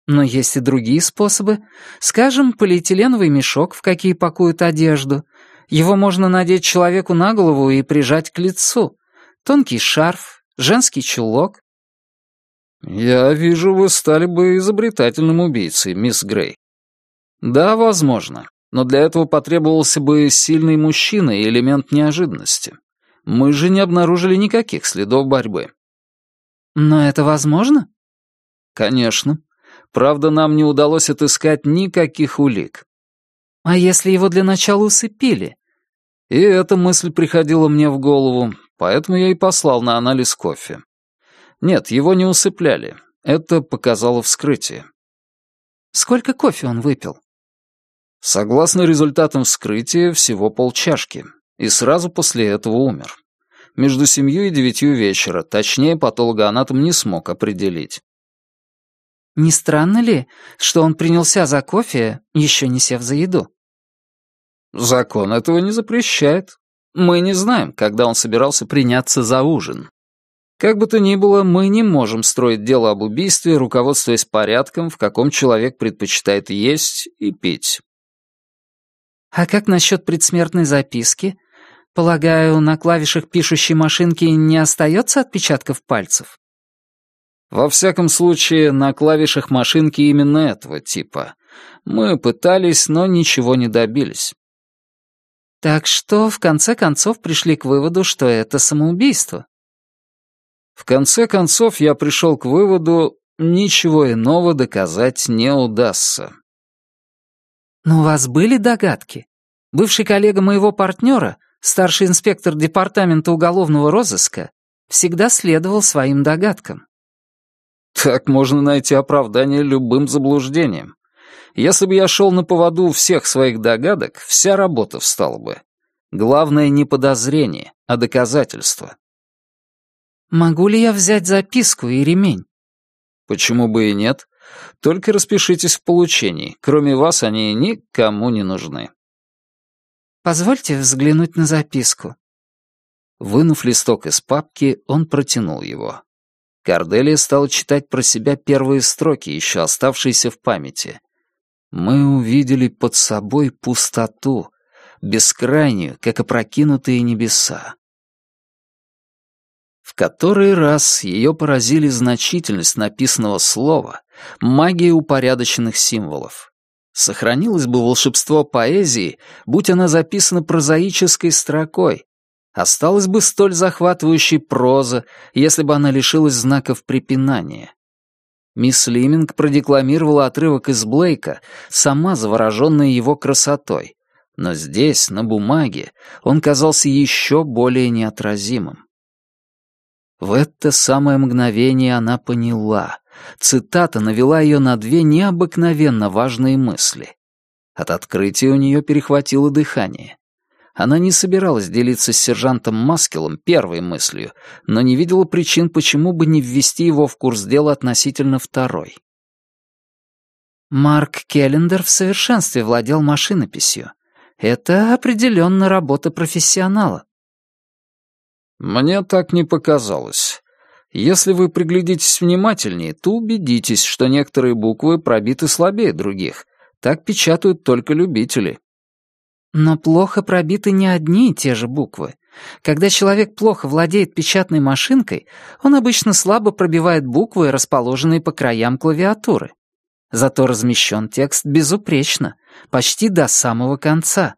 Но есть и другие способы. Скажем, полиэтиленовый мешок, в какие пакуют одежду. Его можно надеть человеку на голову и прижать к лицу. Тонкий шарф, женский чулок. «Я вижу, вы стали бы изобретательным убийцей, мисс Грей». «Да, возможно. Но для этого потребовался бы сильный мужчина и элемент неожиданности. Мы же не обнаружили никаких следов борьбы. Но это возможно? Конечно. Правда, нам не удалось отыскать никаких улик. А если его для начала усыпили? И эта мысль приходила мне в голову, поэтому я и послал на анализ кофе. Нет, его не усыпляли. Это показало вскрытие. Сколько кофе он выпил? Согласно результатам вскрытия, всего полчашки. И сразу после этого умер. Между семью и девятью вечера, точнее, патологоанатом не смог определить. Не странно ли, что он принялся за кофе, еще не сев за еду? Закон этого не запрещает. Мы не знаем, когда он собирался приняться за ужин. Как бы то ни было, мы не можем строить дело об убийстве, руководствуясь порядком, в каком человек предпочитает есть и пить. А как насчет предсмертной записки? Полагаю, на клавишах пишущей машинки не остается отпечатков пальцев? Во всяком случае, на клавишах машинки именно этого типа. Мы пытались, но ничего не добились. Так что, в конце концов, пришли к выводу, что это самоубийство. В конце концов, я пришел к выводу, ничего иного доказать не удастся. Но у вас были догадки? Бывший коллега моего партнера, старший инспектор департамента уголовного розыска, всегда следовал своим догадкам. Так можно найти оправдание любым заблуждениям. Если бы я шел на поводу всех своих догадок, вся работа встала бы. Главное не подозрение, а доказательство. Могу ли я взять записку и ремень? Почему бы и нет? Только распишитесь в получении. Кроме вас они никому не нужны. Позвольте взглянуть на записку. Вынув листок из папки, он протянул его. Корделия стала читать про себя первые строки, еще оставшиеся в памяти. «Мы увидели под собой пустоту, бескрайнюю, как опрокинутые небеса. Который раз ее поразили значительность написанного слова, магия упорядоченных символов. Сохранилось бы волшебство поэзии, будь она записана прозаической строкой, Осталась бы столь захватывающей проза, если бы она лишилась знаков препинания. Мисс Лиминг продекламировала отрывок из Блейка, сама завороженная его красотой. Но здесь, на бумаге, он казался еще более неотразимым. В это самое мгновение она поняла. Цитата навела ее на две необыкновенно важные мысли. От открытия у нее перехватило дыхание. Она не собиралась делиться с сержантом Маскелом первой мыслью, но не видела причин, почему бы не ввести его в курс дела относительно второй. Марк Келлендер в совершенстве владел машинописью. Это определенно работа профессионала. Мне так не показалось. Если вы приглядитесь внимательнее, то убедитесь, что некоторые буквы пробиты слабее других. Так печатают только любители. Но плохо пробиты не одни и те же буквы. Когда человек плохо владеет печатной машинкой, он обычно слабо пробивает буквы, расположенные по краям клавиатуры. Зато размещен текст безупречно, почти до самого конца.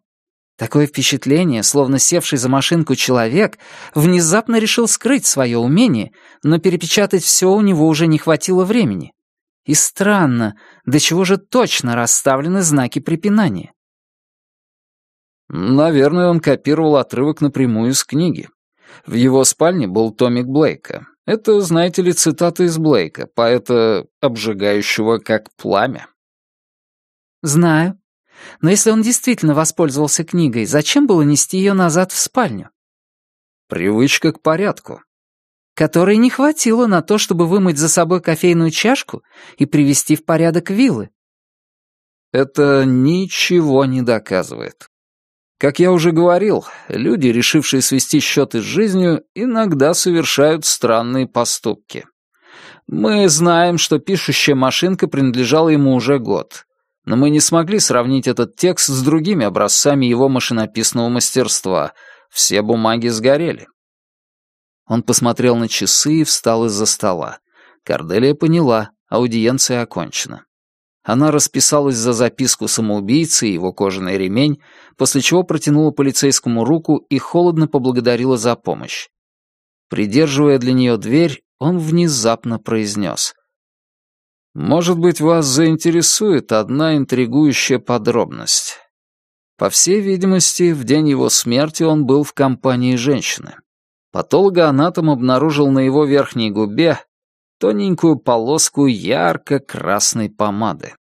Такое впечатление, словно севший за машинку человек, внезапно решил скрыть свое умение, но перепечатать все у него уже не хватило времени. И странно, до чего же точно расставлены знаки препинания. Наверное, он копировал отрывок напрямую из книги. В его спальне был томик Блейка. Это, знаете ли, цитата из Блейка, поэта, обжигающего как пламя. Знаю. Но если он действительно воспользовался книгой, зачем было нести ее назад в спальню? Привычка к порядку. Которой не хватило на то, чтобы вымыть за собой кофейную чашку и привести в порядок вилы. Это ничего не доказывает. Как я уже говорил, люди, решившие свести счеты с жизнью, иногда совершают странные поступки. Мы знаем, что пишущая машинка принадлежала ему уже год, но мы не смогли сравнить этот текст с другими образцами его машинописного мастерства. Все бумаги сгорели. Он посмотрел на часы и встал из-за стола. Корделия поняла, аудиенция окончена. Она расписалась за записку самоубийцы и его кожаный ремень, после чего протянула полицейскому руку и холодно поблагодарила за помощь. Придерживая для нее дверь, он внезапно произнес. «Может быть, вас заинтересует одна интригующая подробность. По всей видимости, в день его смерти он был в компании женщины. Патологоанатом обнаружил на его верхней губе тоненькую полоску ярко-красной помады.